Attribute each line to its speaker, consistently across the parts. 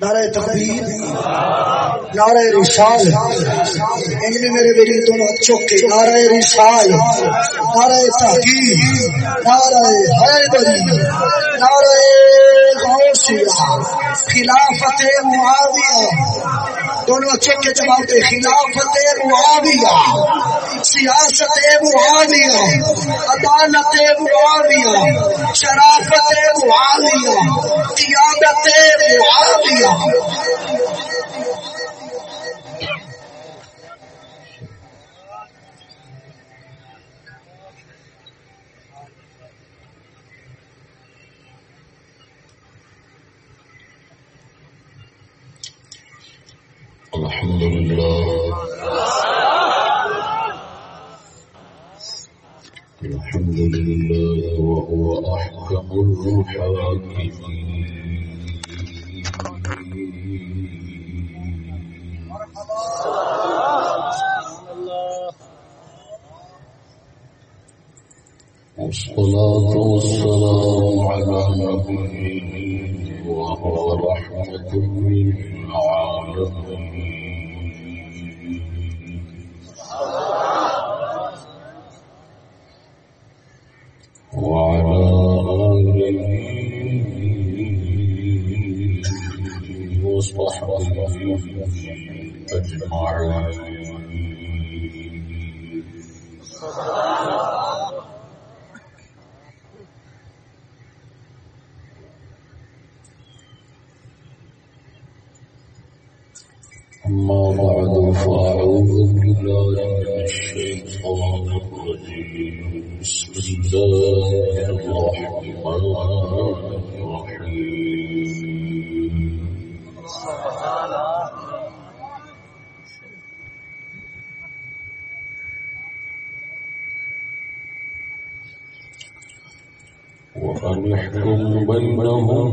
Speaker 1: نعرہ تقدیر، نعرہ رسال۔ ان میں میرے بیٹے دونوں چوک کے نعرہ رسال، نعرہ تحقیق نعرہ حیدری، نعرہ خلافت معاویہ۔ دونوں اچھے کے جواب دے۔ خلافت معاویہ، سیاست معاویہ، عدالت معاویہ، شرافت معاویہ، قیادت معاویہ۔
Speaker 2: والصلاة والسلام على نبيه وهو رحمة للعالمين بسم الله الرحمن الرحيم. وأن بينهم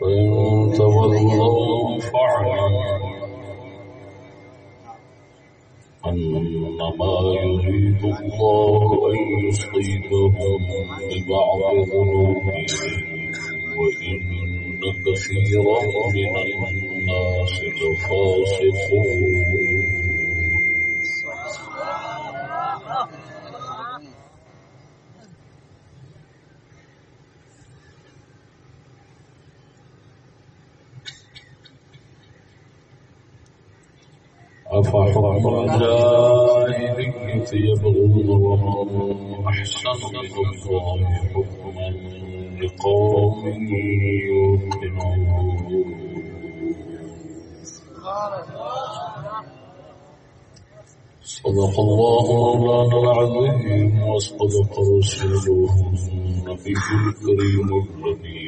Speaker 2: فإن تولوا فاعلموا أنما يريد الله أن يصيبهم ببعض ذنوبهم وإن كثيرا من الناس لفاسقون الجاهلية يبغون وهم أحسن من الله حكما لقوم يوقنون صدق الله مولانا العظيم وصدق رسوله النبي الكريم النبي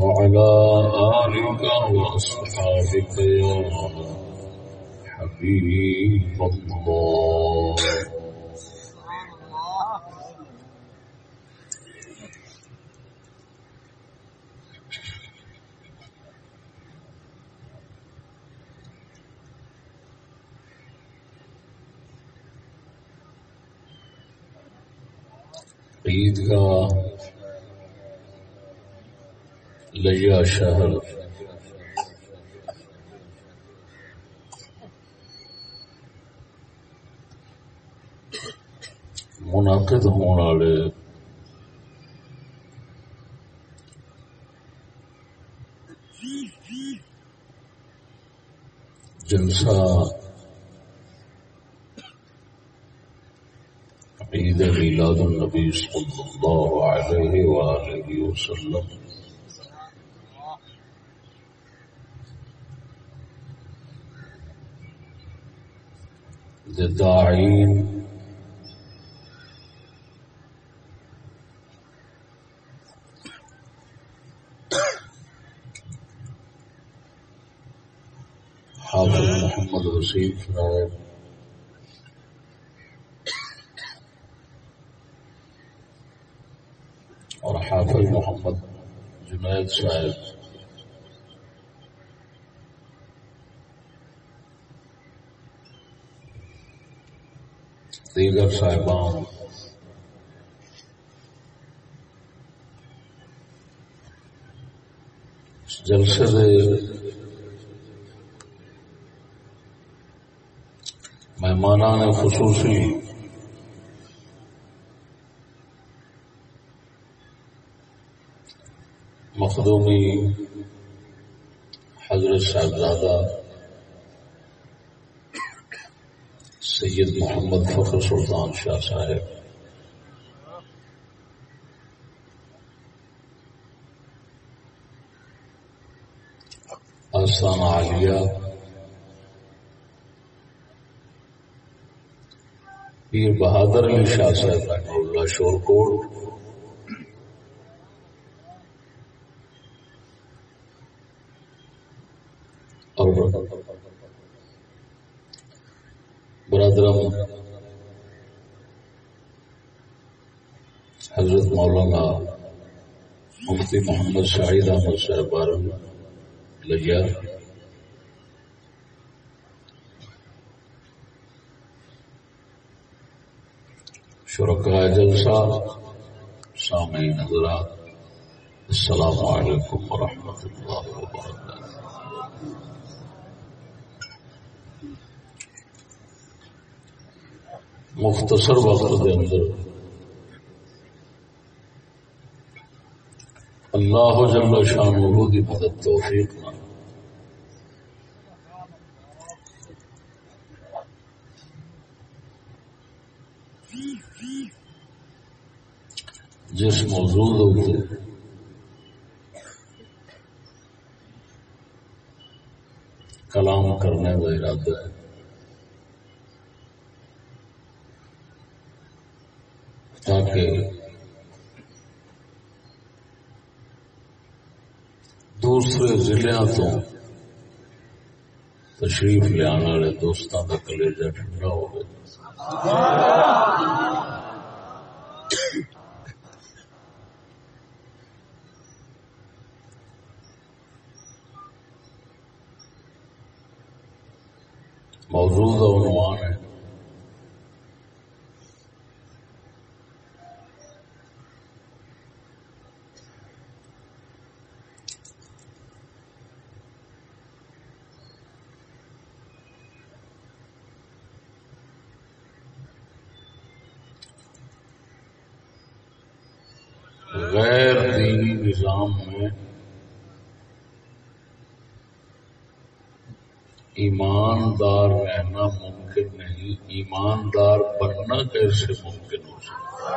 Speaker 2: وعلى آلك وأصحابك يا حبيب الله. عید کا لیا شہر منعقد ہونے والے۔ جلسہ عید میلاد النبی صلی اللہ علیہ وآلہ وسلم۔ داعین حافظ محمد وسیم صاحب اور حافظ محمد جنید صاحب دیگر صاحبان۔ جلسے مہمان خصوصی مخدومی حضرت صاحبزادہ سید محمد فخر سلطان شاہ صاحب۔ آسان عالیہ پیر بہادر علی شاہ صاحب رحمہ اللہ شور کوٹ اور برادرم حضرت مولانا مفتی محمد شاہد احمد صاحب بارم لیا شرکا جلسہ سامعین حضرات، السلام علیکم ورحمۃ اللہ وبرکاتہ۔ مختصر وقت کے اندر اللہ جل شان کی مدد توفیق نہ جس موضوع کلام کرنے کا ارادہ ہے۔ تاکہ دوسرے ضلع تو تشریف لیا والے دوستوں کا کلیجا ٹھنڈا ہو موجود عنوان ہے غیر دینی نظام میں ایماندار رہنا ممکن نہیں، ایماندار بننا کیسے ممکن ہو سکتا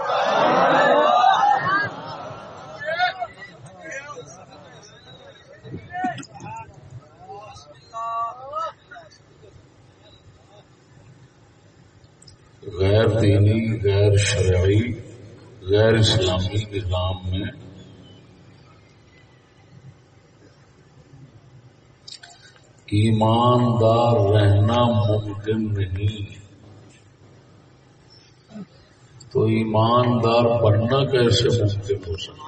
Speaker 2: غیر دینی، غیر شرعی، غیر اسلامی نظام میں ایماندار رہنا ممکن نہیں۔ تو ایماندار بننا کیسے ممکن ہو سکتا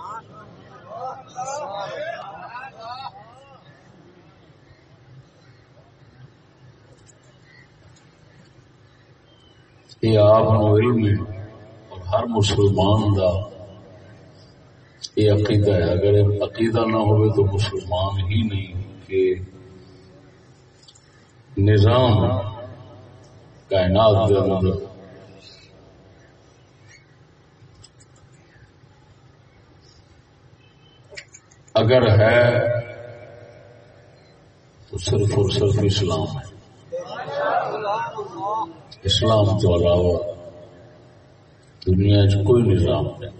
Speaker 2: یہ آپ علم ہے اور ہر مسلمان دا یہ عقیدہ ہے۔ اگر عقیدہ نہ ہوئے تو مسلمان ہی نہیں کہ نظام کائنات اندر اگر ہے تو صرف اور صرف اسلام ہے۔ اسلام تو علاوہ دنیا چ کوئی نظام نہیں۔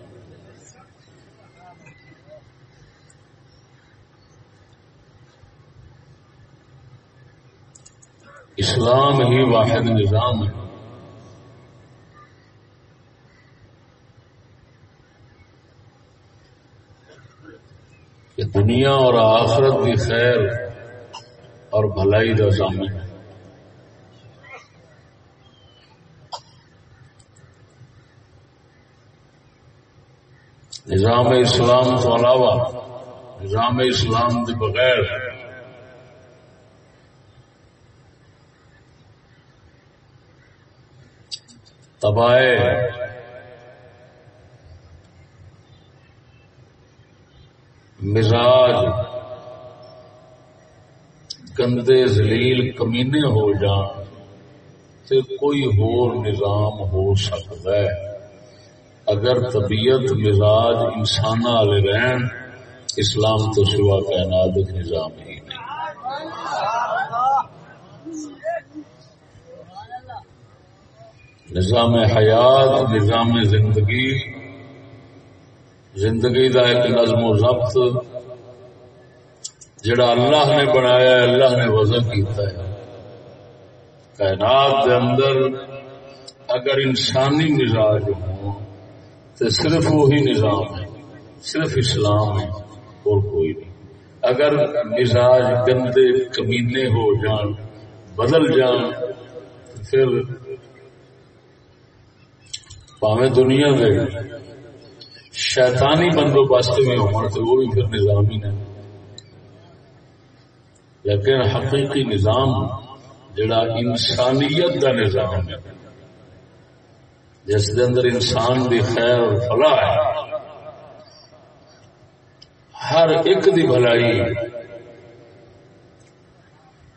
Speaker 2: اسلام ہی واحد نظام ہے۔ کہ دنیا اور آخرت کی خیر اور بھلائی کا ضامن ہے۔ نظام اسلام تو علاوہ نظام اسلام کے بغیر تباہ مزاج گندے زلیل کمینے ہو جان تو کوئی ہور نظام ہو سکتا ہے۔ اگر طبیعت مزاج انسان والے رہن، اسلام تو سوا کائنات نظام ہی نہیں۔ نظام حیات، نظام زندگی. زندگی کا ایک نظم و ضبط جڑا اللہ نے بنایا ہے، اللہ نے وضع کیتا ہے۔ کائنات کے اندر اگر انسانی مزاج ہوں تو صرف وہی نظام ہے، صرف اسلام ہے اور کوئی نہیں۔ اگر مزاج گندے، کمینے ہو جان، بدل جان، پھر پاوے دنیا میں شیطانی بندوبست میں ہو تو وہ بھی پھر نظام ہی نہیں لیکن حقیقی نظام جڑا انسانیت کا نظام ہے، جس کے اندر انسان بھی خیر اور فلاح ہے۔ ہر ایک دی بھلائی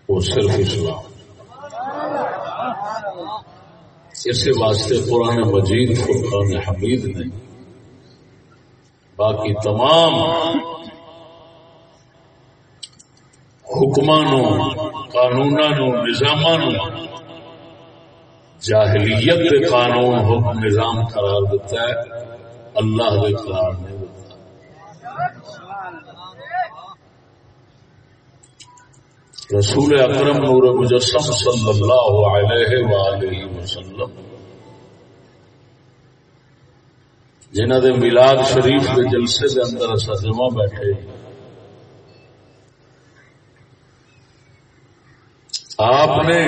Speaker 2: وہ صرف اسلام۔ اس واسطے قرآن مجید فرقان حمید نے باقی تمام حکمان قانون نظام جاہلیت کے قانون، حکم، نظام قرار دیتا ہے۔ اللہ کے قرار نہیں دیتا رسول اکرم نور مجسم صلی اللہ علیہ وآلہ وسلم۔ جنہ دے میلاد شریف کے جلسے کے اندر اصا جمع بیٹھے۔ آپ نے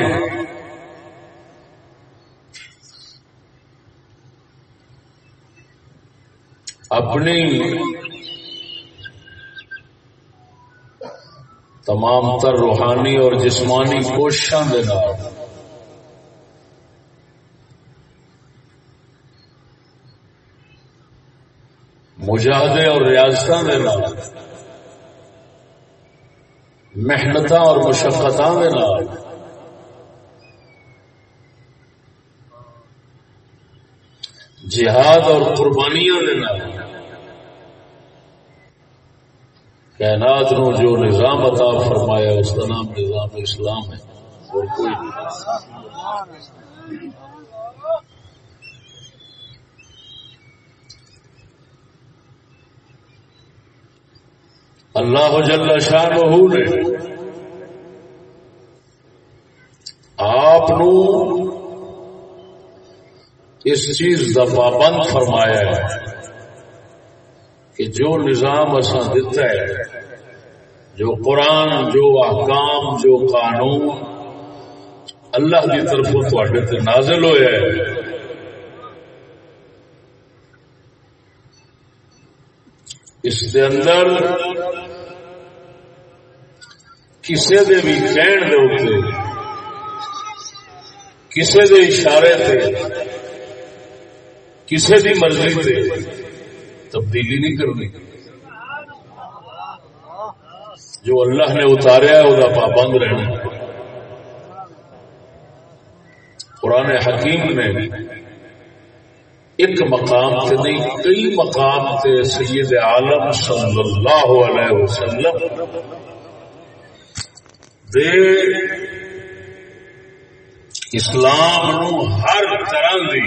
Speaker 2: اپنی تمام تر روحانی اور جسمانی کوششوں کے مجاہدے اور ریاست کے محنت اور مشقت جہاد اور قربانیاں کائنات نو جو نظام عطا فرمایا، اس کا نام نظام اسلام ہے اور کوئی نہیں۔ اللہ جل شاہ نے آپ اس چیز کا پابند فرمایا ہے کہ جو نظام اصا دیتا ہے جو قرآن، جو احکام، جو قانون اللہ کی طرف تے نازل ہوا ہے۔ اس کے اندر کسی دے بھی کہن دے کسی دے اشارے تے کسی دی مرضی تے تبدیلی نہیں کرنی۔ جو اللہ نے اتاریا ہے، وہ پابند رہنا قرآن حکیم نے ایک مقام سے نہیں، کئی مقام سے سید عالم صلی اللہ علیہ وسلم دے اسلام نو ہر طرح دی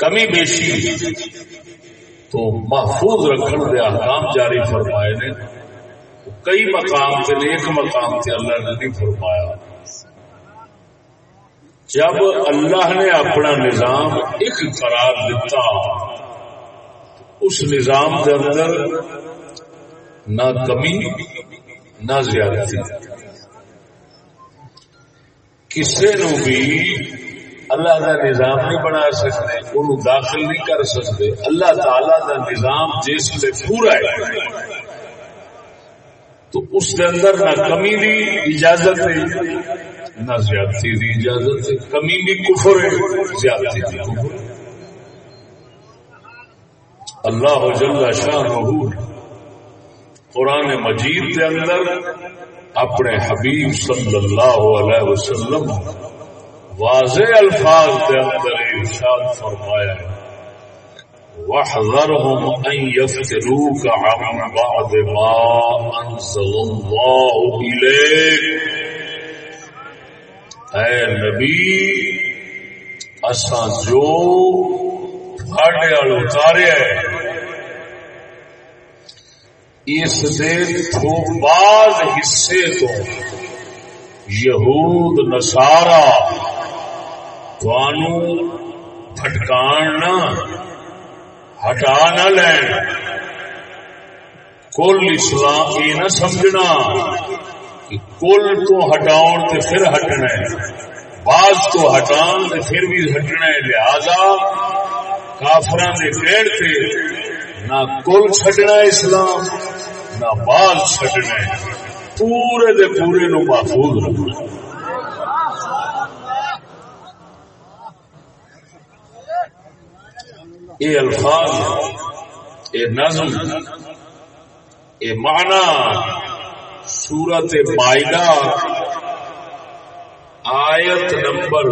Speaker 2: کمی بیشی۔ تو محفوظ رکھنے دے احکام جاری فرمائے نے۔ کئی مقام سے ایک مقام سے اللہ نے نہیں فرمایا۔ جب اللہ نے اپنا نظام ایک قرار دیتا اس نظام کے اندر نہ کمی، نہ زیادتی۔ کسی نو بھی اللہ کا نظام نہیں بنا سکتے ان داخل نہیں کر سکتے۔ اللہ تعالی کا نظام جس سے پورا ہے۔ تو اس کے اندر نہ کمی دی اجازت ہے، نہ زیادتی دی اجازت کمی بھی کفر ہے، زیادتی دی کفر اللہ جل شاہ محور قرآن مجید کے اندر اپنے حبیب صلی اللہ علیہ وسلم واضح الفاظ کے اندر ارشاد فرمایا ہے۔ واحذرهم ان يفتروك عن بعض ما انزل الله اليك اے نبی اسا جو تھوڑے وال اتارے اس دے تو بعض حصے تو یہود نسارا توانو پھٹکان نہ ہٹا نہ لین کل اسلام یہ نہ سمجھنا کل تو ہٹاؤ تو پھر ہٹنا ہے بعض تو ہٹان تو پھر بھی ہٹنا ہے لہذا کافران کے پیڑ سے نہ کل چڈنا اسلام نہ بعض چڈنا ہے پورے دے پورے نو محفوظ رکھنا یہ الفاظ یہ نظم یہ معنی، سورت مائدہ، آیت نمبر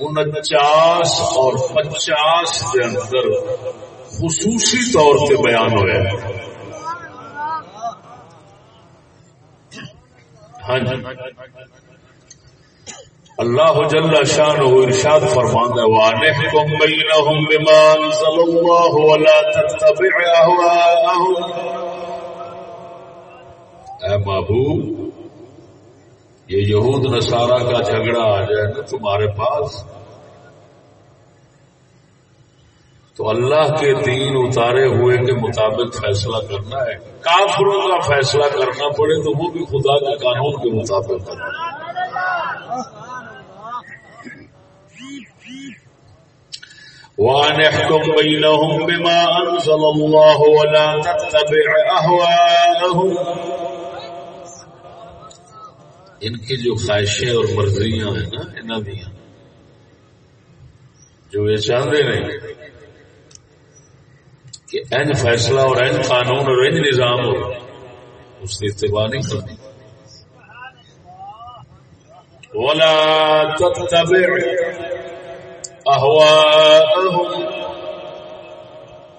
Speaker 2: انچاس اور پچاس کے اندر خصوصی طور سے بیان ہوا ہے ہاں جی۔ اللہ جل شان ہو ارشاد فرمان ہے وَانِحْكُمْ بَيْنَهُمْ بِمَا أَنزَلَ اللَّهُ وَلَا تَتَّبِعْ أَهْوَاءَهُمْ۔ اے بابو یہ یہود نسارا کا جھگڑا آ جائے نا تمہارے پاس۔ تو اللہ کے دین اتارے ہوئے کے مطابق فیصلہ کرنا ہے۔ کافروں کا فیصلہ کرنا پڑے تو وہ بھی خدا کے قانون کے مطابق کرنا۔ وَأَنِحْكُمْ بَيْنَهُمْ بِمَا أَنزَلَ اللَّهُ وَلَا تَتَّبِعْ أَهْوَاءَهُمْ ان کی جو خواہشیں اور مرضیاں ہیں نا انہوں دیا۔ جو یہ چاہتے ہیں کہ این فیصلہ اور این قانون اور این نظام ہو، اس کی اتباع نہیں کرنی۔ ولا تتبع اهواءهم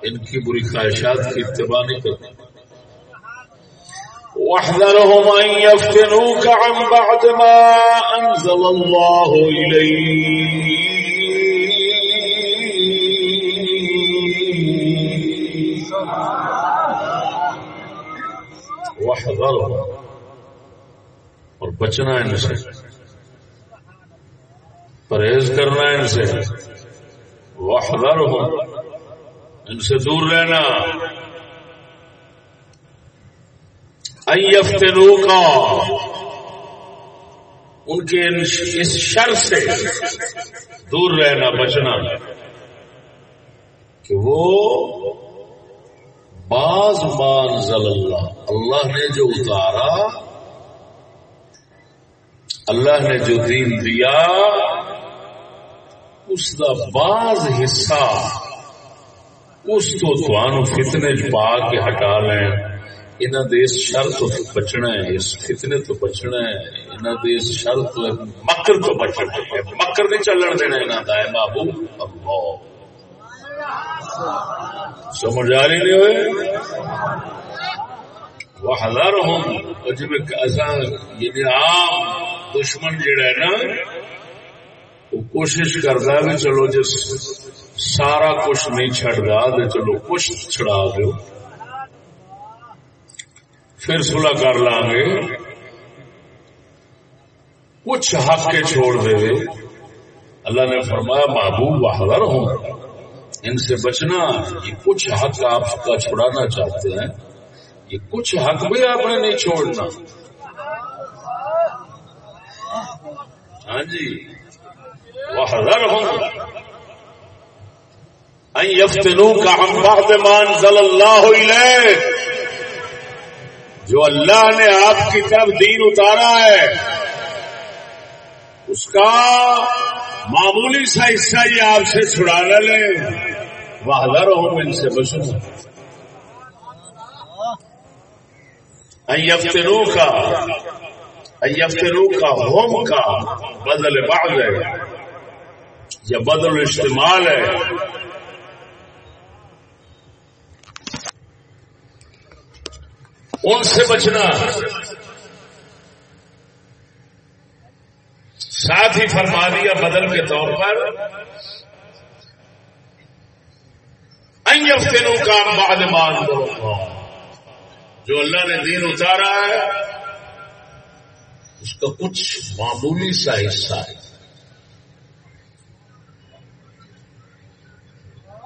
Speaker 2: ان کی بری خواہشات کی اتباع نہیں کرنی واحذرهم أن يفتنوك عن بعد ما أنزل الله إليك واحذرهم اور بچنا ان سے۔ پرہیز کرنا ان سے۔ واحذرهم، ان سے دور رہنا۔ ایفتنو کا ان کے اس شر سے دور رہنا، بچنا۔ کہ وہ بعض مانزل اللہ۔ اللہ نے جو اتارا، اللہ نے جو دین دیا اس دا بعض حصہ اس تو تھانو فتنے چ پا کے ہٹا لین انہاں دے اس شر تو بچنا ہے، اس فتنے تو بچنا ہے۔ انہاں دے اس شر تو مکر تو بچنا ہے۔ مکر نہیں چلن دینا انہاں دا ہے محبوب۔ اللہ۔ سمجھ آ رہی نہیں ہوئے؟ وہ ہزار ہوں جب یعنی عام دشمن جڑا ہے نا وہ کوشش کرتا ہے چلو جس سارا کچھ نہیں چڑھتا تو چلو کچھ چڑھا دو پھر سلا کر لا گے کچھ حق کے چھوڑ دے اللہ نے فرمایا، محبوب بہادر ہوں۔ ان سے بچنا، یہ کچھ حق آپ کا چھڑانا چاہتے ہیں۔ یہ کچھ حق بھی آپ نے نہیں چھوڑنا۔ ہاں جی۔ وحذر ہوں یفتنو کا ہم بعد مان اللہ علیہ جو اللہ نے آپ کی طرف دین اتارا ہے، اس کا معمولی سا حصہ یہ آپ سے چھڑا نہ لے۔ وہ ہوں ان سے بچوں یفتنو کا یفتنو کا ہوم کا، بدل بعض ہے۔ یا بدل استعمال ہے۔ ان سے بچنا۔ ساتھ ہی فرما دیا بدل کے طور پر۔ دنوں کا بعد مان جو اللہ نے دین اتارا ہے، اس کا کچھ معمولی سا حصہ ہے۔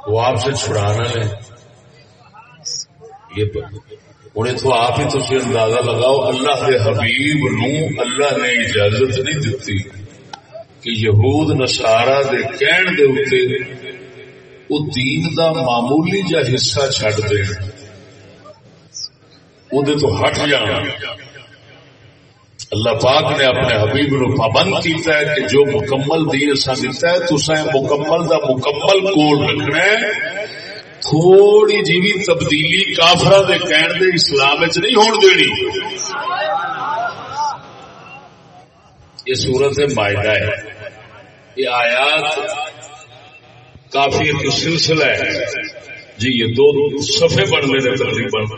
Speaker 2: وہ آپ سے چھڑانا ہے۔ یہ ہوں تو آپ ہی تھی اندازہ لگاؤ، اللہ کے حبیب نو اللہ نے اجازت نہیں دیتی کہ یہود نسارا دے کہن دے اتے وہ دین دا معمولی جا حصہ چھڑ دے وہ تو ہٹ جانا اللہ پاک نے اپنے حبیب نو پابند کیتا ہے کہ جو مکمل دین اسا دیتا ہے تو مکمل دا مکمل کول رکھنا ہے۔ تھوڑی جی بھی تبدیلی کافر دے کہن دے اسلام چ نہیں ہون دینی۔ یہ سورت معاہدہ ہے۔ یہ آیات کافی ایک سلسلہ ہے۔ جی یہ دو صفحے بن میرے تقریباً۔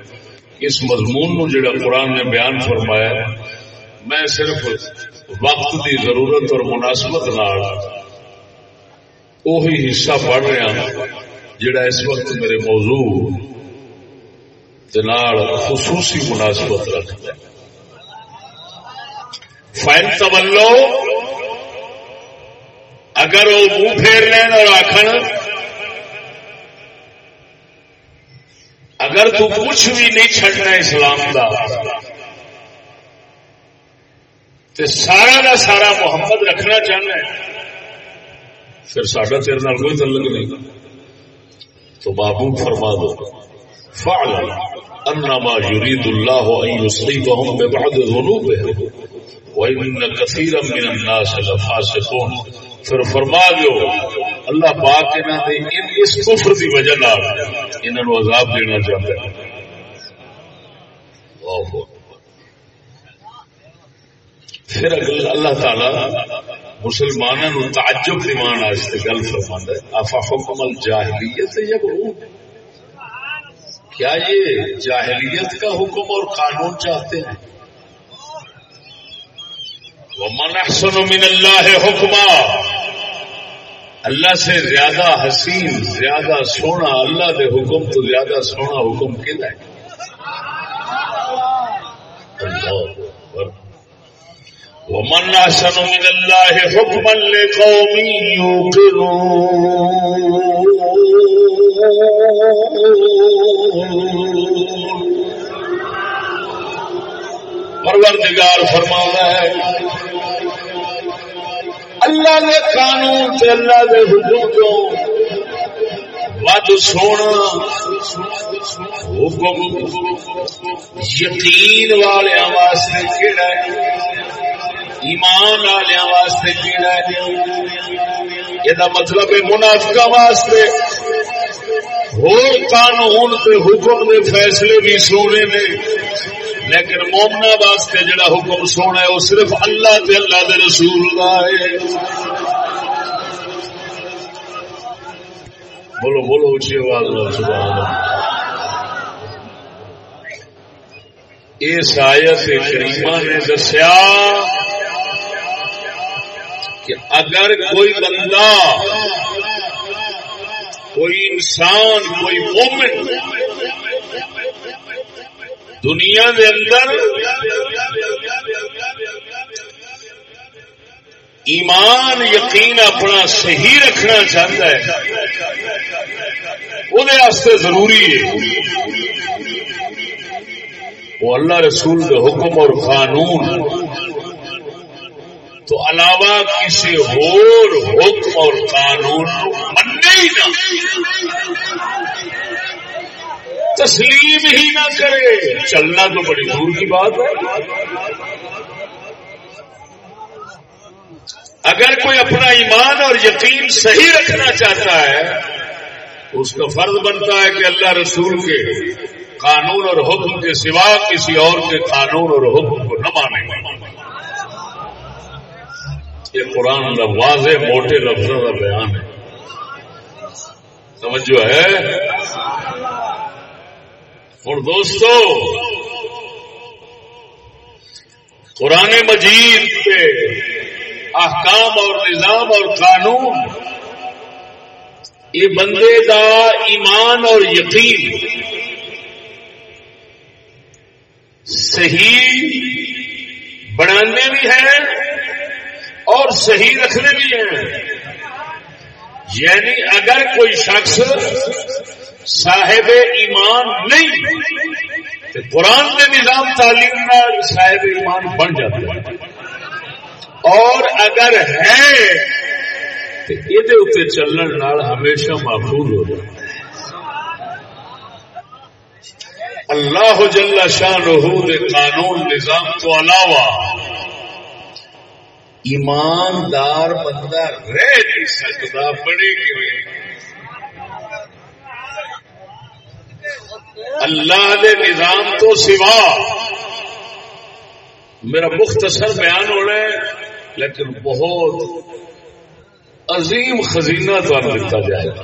Speaker 2: اس مضمون نو جڑا قرآن نے بیان فرمایا میں صرف وقت دی ضرورت اور مناسبت نال وہی حصہ پڑھ رہا ہاں جڑا اس وقت میرے موضوع خصوصی مناسبت رکھتا ہے۔ فائن تولو اگر وہ منہ پھیر لین اور آخر اگر تو کچھ بھی نہیں چڈنا اسلام کا تو سارا کا سارا محمد رکھنا چاہنا ہے۔ پھر ساڈا تیرے کوئی تعلق نہیں۔ تو بابو فرما دو۔ فعل انما يريد الله ان يصيبهم ببعض ذنوبهم وان كثيرا من الناس لفاسقون۔ پھر فرما دو اللہ پاک انہاں دے ان اس کفر دی وجہ نال انہاں نو عذاب دینا چاہتا ہے۔ پھر اگر اللہ تعالی مسلمانوں تعجب دیوان واسطے گل فرما ہے افا حکم الجاہلیت جب کیا یہ جاہلیت کا حکم اور قانون چاہتے ہیں؟ ومن احسن من اللہ حکما۔ اللہ سے زیادہ حسین، زیادہ سونا، اللہ دے حکم تو زیادہ سونا حکم کن ہے؟ اللہ۔ ومن أحسن من الله حكما لقوم يوقنون. پروردگار فرما ہے، اللہ نے قانون سے اللہ کے حکم کو ود سونا، حکم یقین والے واسطے کہڑا ہے۔ ایمان والے واسطے کیڑا ہے۔ یہ مطلب ہے منافقہ واسطے۔ ہور قانون تے حکم دے فیصلے بھی سونے نے۔ لیکن مومنا واسطے جڑا حکم سونا ہے، وہ صرف اللہ تے اللہ دے رسول کا ہے۔ بولو بولو اچھی آواز سبحان اللہ۔ اس آیت کریمہ نے دسیا کہ اگر کوئی بندہ، کوئی انسان، کوئی مومن دنیا دے اندر ایمان، یقین اپنا صحیح رکھنا چاہتا ہے وہ ضروری ہے۔ وہ اللہ رسول کے حکم اور قانون تو علاوہ کسی اور حکم اور قانون مننے ہی نہ تسلیم ہی نہ کرے۔ چلنا تو بڑی دور کی بات ہے۔ اگر کوئی اپنا ایمان اور یقین صحیح رکھنا چاہتا ہے، اس کا فرض بنتا ہے کہ اللہ رسول کے قانون اور حکم کے سوا کسی اور کے قانون اور حکم کو نہ مانے۔ یہ قرآن کا واضح موٹے لفظوں کا بیان ہے۔ سمجھو ہے؟ اور دوستو، قرآن مجید پہ احکام اور نظام اور قانون، یہ بندے کا ایمان اور یقین صحیح بنانے بھی ہیں اور صحیح رکھنے بھی ہیں۔ یعنی اگر کوئی شخص صاحب ایمان نہیں، تو قرآن کے نظام تعلیم صاحب ایمان بن جاتا ہے۔ اور اگر ہے، تو یہ چلن ہمیشہ محفوظ ہو جائے اللہ جل شاہ قانون نظام تو علاوہ ایماندار بندہ رہ نہیں سکتا، بڑے اللہ دے نظام تو سوا میرا مختصر بیان ہونا ہے، لیکن بہت عظیم خزینہ دیتا جائے گا۔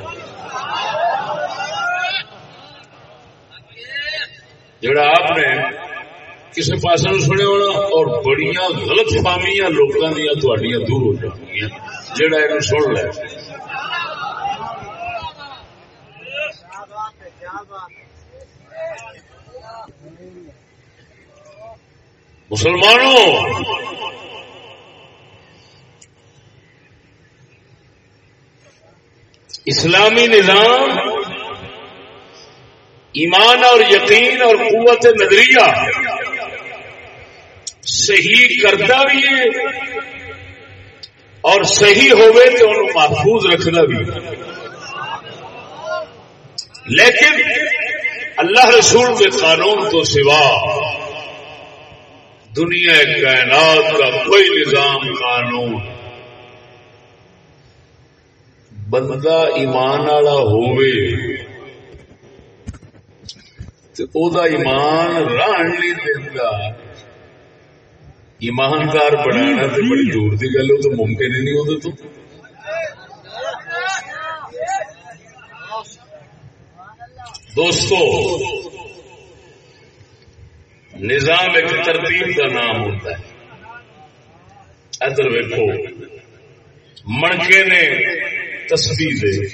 Speaker 2: جڑا آپ نے کسی پاس سنے ہونا اور بڑی غلط فہمیاں لوگوں دیا دور ہو جاتی جہاں یہ سن لے مسلمانوں اسلامی نظام ایمان اور یقین اور قوت نظریہ صحیح کرتا بھی ہے اور صحیح ہوئے تو انہوں محفوظ رکھنا بھی لیکن اللہ رسول کے قانون تو سوا دنیا کائنات کا کوئی نظام قانون بندہ ایمان والا ہوئے تو ایمان ران نہیں دیتا۔ ایماندار بنانا تو بڑی دور کی گل تو ممکن ہی نہیں وہ تو۔ دوستو نظام ایک ترتیب کا نام ہوتا ہے۔ ادھر ویکو منکے نے تصویر دے۔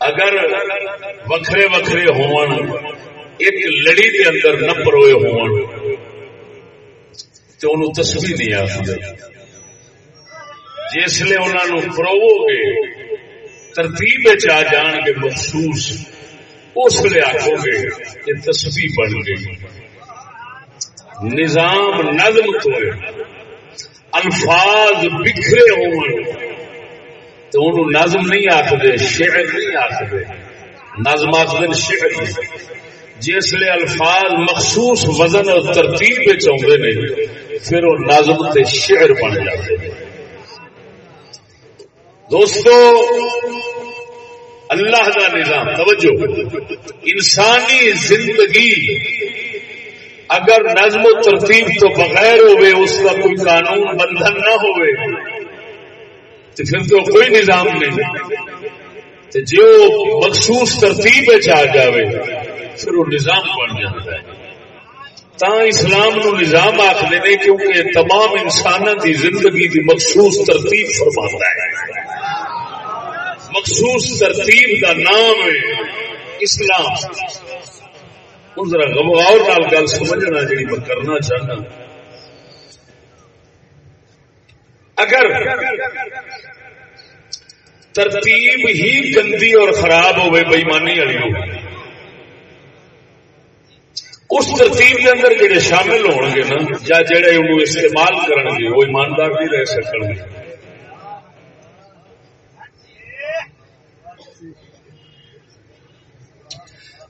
Speaker 2: اگر وکھرے وکھرے ہون ایک لڑی کے اندر نہ پروئے ہون تو انہوں تصویر نہیں آتی جسے انہوں پروو گے ترتیب آ جان گے مخصوص اس لیے آخو گے کہ تصویر بن گئی نظام نظم تو الفاظ بکھرے ہو تو انہوں نظم نہیں آخر شعر نہیں آخر نظم آخر شعر جس لیے الفاظ مخصوص وزن اور ترتیب چاہتے ہیں پھر وہ نظم تے شعر بن جاتے ہیں۔ دوستو، اللہ کا نظام، توجہ۔ انسانی زندگی اگر نظم و ترتیب تو بغیر ہوئے، اس کا کوئی قانون بندھن نہ ہوئے، تو پھر تو کوئی نظام نہیں۔ جو مخصوص ترتیب آ جائے پھر وہ نظام بن جاتا ہے۔ تا اسلام نو نظام آخر نے کیونکہ تمام انسانوں کی زندگی کی مخصوص ترتیب فرماتا ہے۔ مخصوص ترتیب کا نام ہے اسلام۔ ذرا غور نال گل سمجھنا جی میں کرنا چاہنا اگر ترتیب ہی گندی اور خراب ہوئے بےمانی والی ہو اس ترتیب کے اندر جڑے شامل ہو گے نا، یا جڑے انہوں استعمال کریں گے وہ ایماندار نہیں رہ سکیں گے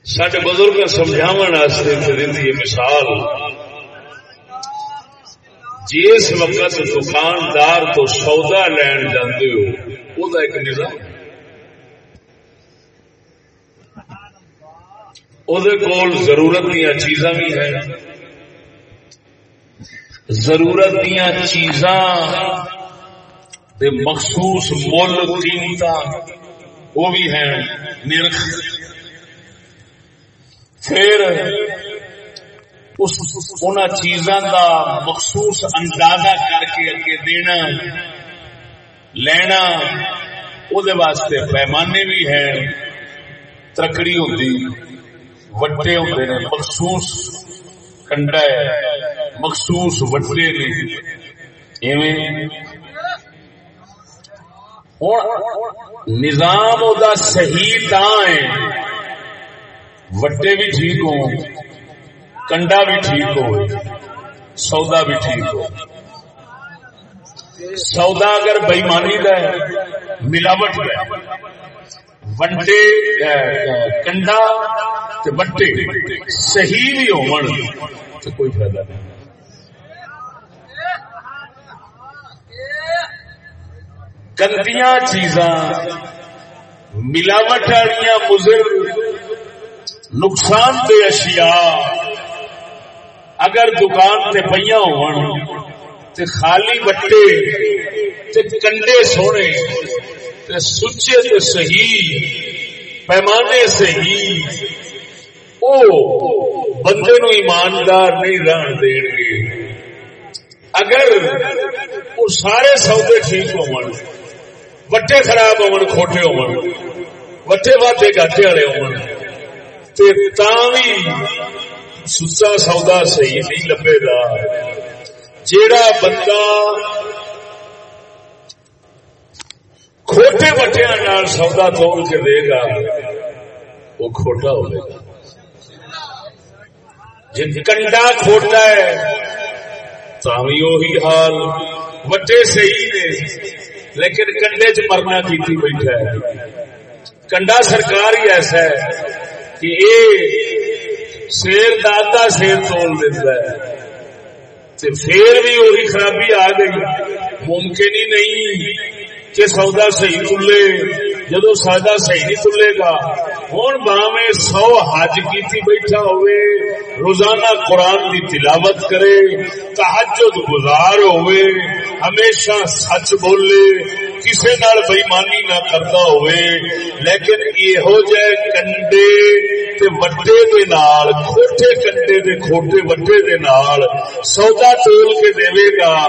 Speaker 2: سڈے بزرگ سمجھاو مثال، جس وقت دکاندار تو سودا لین جانے ہو ایک نظام۔ کول ضرورت دیا چیزاں بھی ہے ضرورت دیا چیزاں مخصوص مل قیمت وہ بھی ہیں۔ نرخ۔ پھر ان چیزاں کا مخصوص اندازہ کر کے اگے دینا، لینا واسطے پیمانے بھی ہیں۔ ترکڑی ہوتی وٹے ہوتے ہیں مخصوص کنڈا ہے مخصوص وٹے نے نظام صحیح ہے وڈے بھی ٹھیک ہو کنڈا بھی ٹھیک ہو سودا بھی ٹھیک ہو سودا اگر بےمانی کا ہے ملاوٹ ہے وڈے کنڈا وٹے صحیح بھی ہو کوئی فائدہ نہیں۔ گندیاں چیزاں، ملاوٹ والی مزر نقصان دے اشیاء اگر دکان تے پہ تے خالی بٹے، تے کنڈے سونے، تے سچے تے صحیح، پیمانے صحیح او بندے نو ایماندار نہیں رہن دیں گے اگر وہ سارے سودے ٹھیک ہو وٹے خراب ہو کھوٹے ہو وٹے واٹے گاٹے والے ہو سچا سودا صحیح نہیں لبے گا۔ جیڑا بندہ کھوٹے بٹیا سودا تول کے دے گا، وہ کھوٹا ہوئے گا۔ جن کنڈا کھوٹا ہے تھی وہی حال وٹے صحیح نے۔ لیکن کنڈے چ مرنا کی بیٹھا ہے۔ کنڈا سرکار ہی ایسا ہے کہ اے شیر دادا شیر تول دیتا ہے۔ پھر بھی وہی خرابی آ گئی۔ ممکن ہی نہیں۔ کہ سودا صحیح تلے، جدو سودا صحیح نہیں تلے گا ہوں باہیں سو حج کی بیٹھا ہوئے، روزانہ قرآن کی تلاوت کرے تحجد گزار ہوئے، ہمیشہ سچ بولے کسی نال بےمانی نہ کرتا ہوئے، لیکن یہ جائے کنڈے تے وڈے دے نال، کھوٹے کنڈے دے کھوٹے وڈے دے نال سودا تول کے دے گا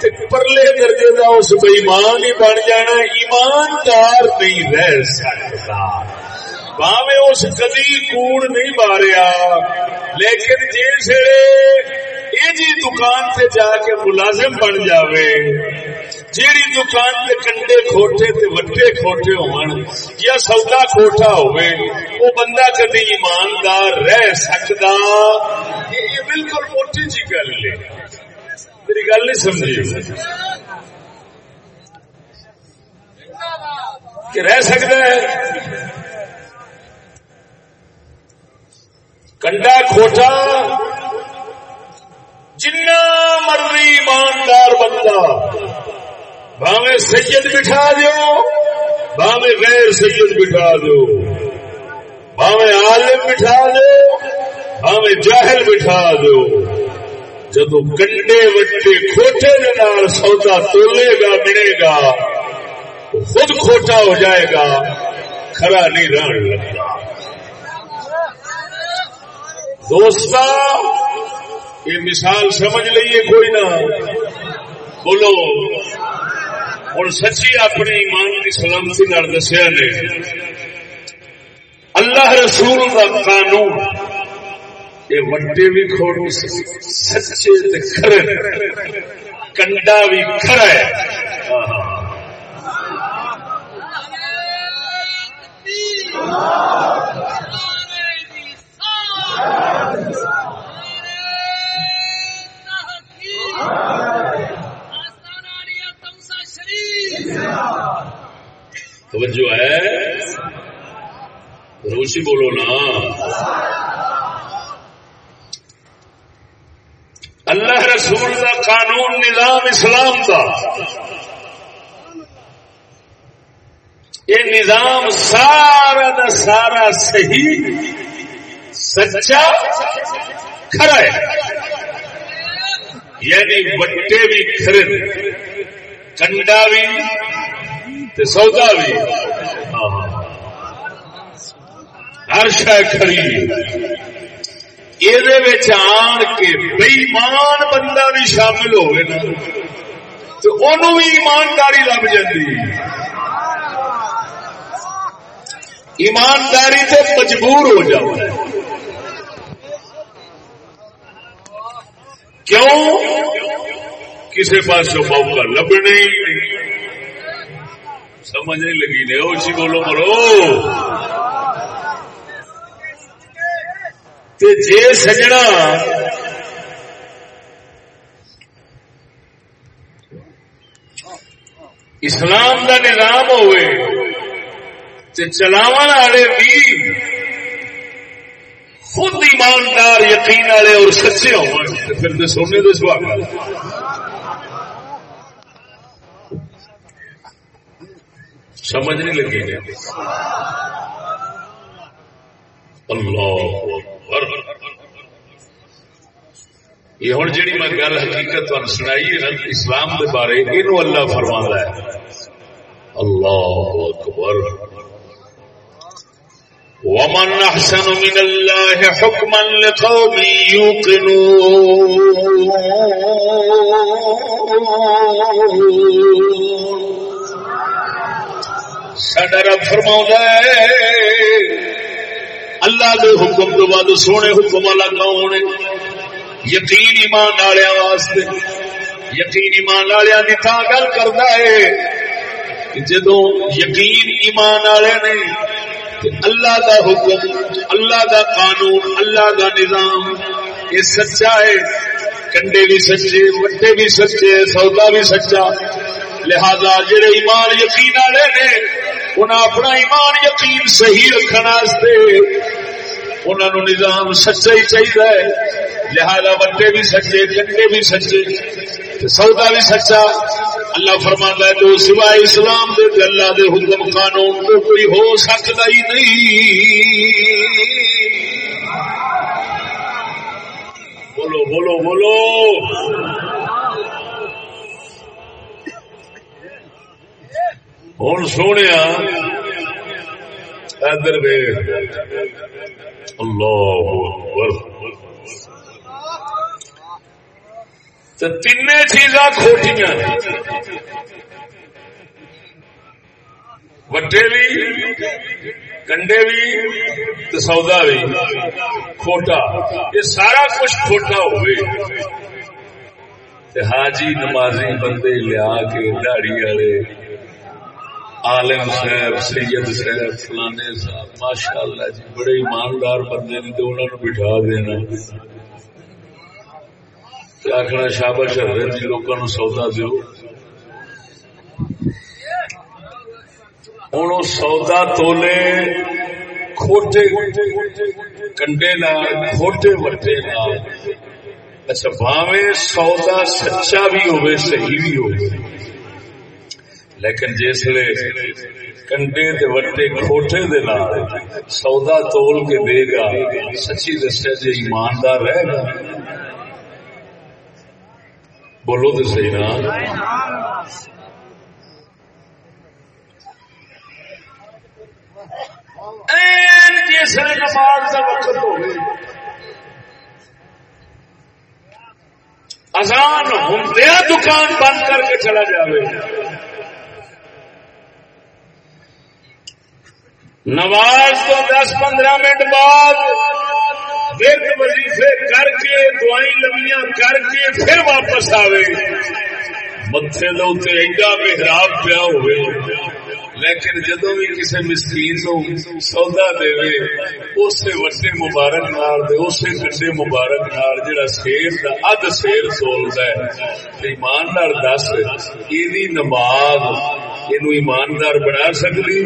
Speaker 2: تے پرلے درجے دا اس بےمان ہی بن جانا، ایماندار نہیں رہ سکتا۔ باوے اس کدی کوڑ نہیں ماریا۔ لیکن جس جی دکان سے جا کے ملازم بن جاوے، جیڑی دکان کے کنڈے کھوٹے تے وٹے کھوٹے ہون یا سودا کھوٹا ہوئے وہ بندہ کدی ایماندار رہ سکتا یہ بالکل موٹی جی گل ہے۔ میری گل نہیں سمجھی۔ کہ رہ سکتا ہے؟ کنڈا کھوٹا جنا مرضی ایماندار بندہ بھاوے سید بٹھا دو باوے غیر سید بٹھا دو باوے عالم بٹھا دو باوے جاہل بٹھا دو جب کنڈے وٹے کھوٹے نال سودا تولے گا، ملے گا خود کھوٹا ہو جائے گا کھڑا نہیں رہن لگتا۔ دوست یہ مثال سمجھ لیے کوئی نہ۔ بولو۔ ہوں سچی اپنے ایمان کی سلامتی دسیا نے۔ اللہ رسول کا قانون۔ یہ وڈے بھی کھوڑ سچے کھڑے کنڈا بھی کھڑا ہے۔ توجہ ہے؟ روسی بولو نا۔ اللہ رسول کا قانون نظام اسلام کا یہ نظام سارا دا سارا صحیح۔ سچا کھڑا ہے۔ یعنی وٹے بھی خرد کنڈا بھی سودا بھی۔ ہر شہ کھڑی۔ یہ آن کے بےمان بندہ بھی شامل ہوئے نا تو انہوں بھی ایمانداری لب جاتی ایمانداری سے مجبور ہو جاؤ۔ کیوں کسی پاس موقع لبنے؟ ہی نہیں سمجھ نہیں لگی نے اسی جی بولو مرو۔ جے سجنا، اسلام کا نظام ہوئے چلاو والے بھی خود ایماندار یقین والے اور سچے ہو سونے دے سوال سمجھ نہیں لگی جی۔ اللہ یہ ہوں جی میں گل حقیقت سنائی ہے اسلام کے بارے یہ اللہ فرما ہے۔ اللہ اکبر۔ ومن احسن من الله حكما لقوم يوقنون سڈا رب فرما اللہ دے حکم تو بعد سونے حکم والا کون یقین ایمان والے واسطے، یقین ایمان والے کی تا گل کرتا ہے جدو یقین ایمان والے نے اللہ دا حکم، اللہ دا قانون، اللہ دا نظام، یہ سچا ہے۔ کنڈے بھی سچے وڈے بھی سچے، سودا بھی سچا۔ لہذا جڑے ایمان یقین والے نے انہیں اپنا ایمان یقین صحیح رکھنے انہوں نظام سچا ہی چاہیے لہذا وڈے بھی سچے، کنڈے بھی سچے۔ سودا بھی سچا۔ اللہ فرما ہے جو سوائے اسلام دے تے اللہ دے حکم قانون کو کوئی ہو سکتا ہی نہیں۔ بولو بولو بولو۔ ہوں سونے ادھر اللہ اکبر۔ تو تین چیزاں کھوٹیاں وٹے بھی کنڈے بھی تو سودا بھی کھوٹا، یہ سارا کچھ کھوٹا ہوئے۔ حاجی نمازی بندے لیا کے دہڑی والے۔ عالم صاحب، سید صاحب، فلانے صاحب ماشاء اللہ جی بڑے ایماندار بندے نے تو انہوں نے بٹھا دینا۔ آخنا شابش حضرت جی لوگوں سودا دو ہوں سودا تولے کھوٹے کنڈے کھوٹے وٹے اچھا بھاوے سودا سچا بھی ہوئے صحیح بھی ہو لیکن جسے کنڈے دے وٹے کھوٹے دے نال سودا تول کے دے گا سچی دسیا جی ایماندار رہے گا بولو تو صحیح نا جس نماز کا وقت ہوئے ازان ہوں دکان بند کر کے چلا جائے نماز تو دس پندرہ منٹ بعد وظیفے کر کے، دوائی لمیاں کر کے پھر واپس آئے متے دے ایڈا محراب پیا ہوئے لیکن جدو بھی کسی مسکین نو سودا دے اسے وڈے مبارک نال دے، اسے کنڈے مبارک نال جڑا شیر دا اد شیر سولتا ہے ایماندار دس یہ نماز یہ ایماندار بنا سکتی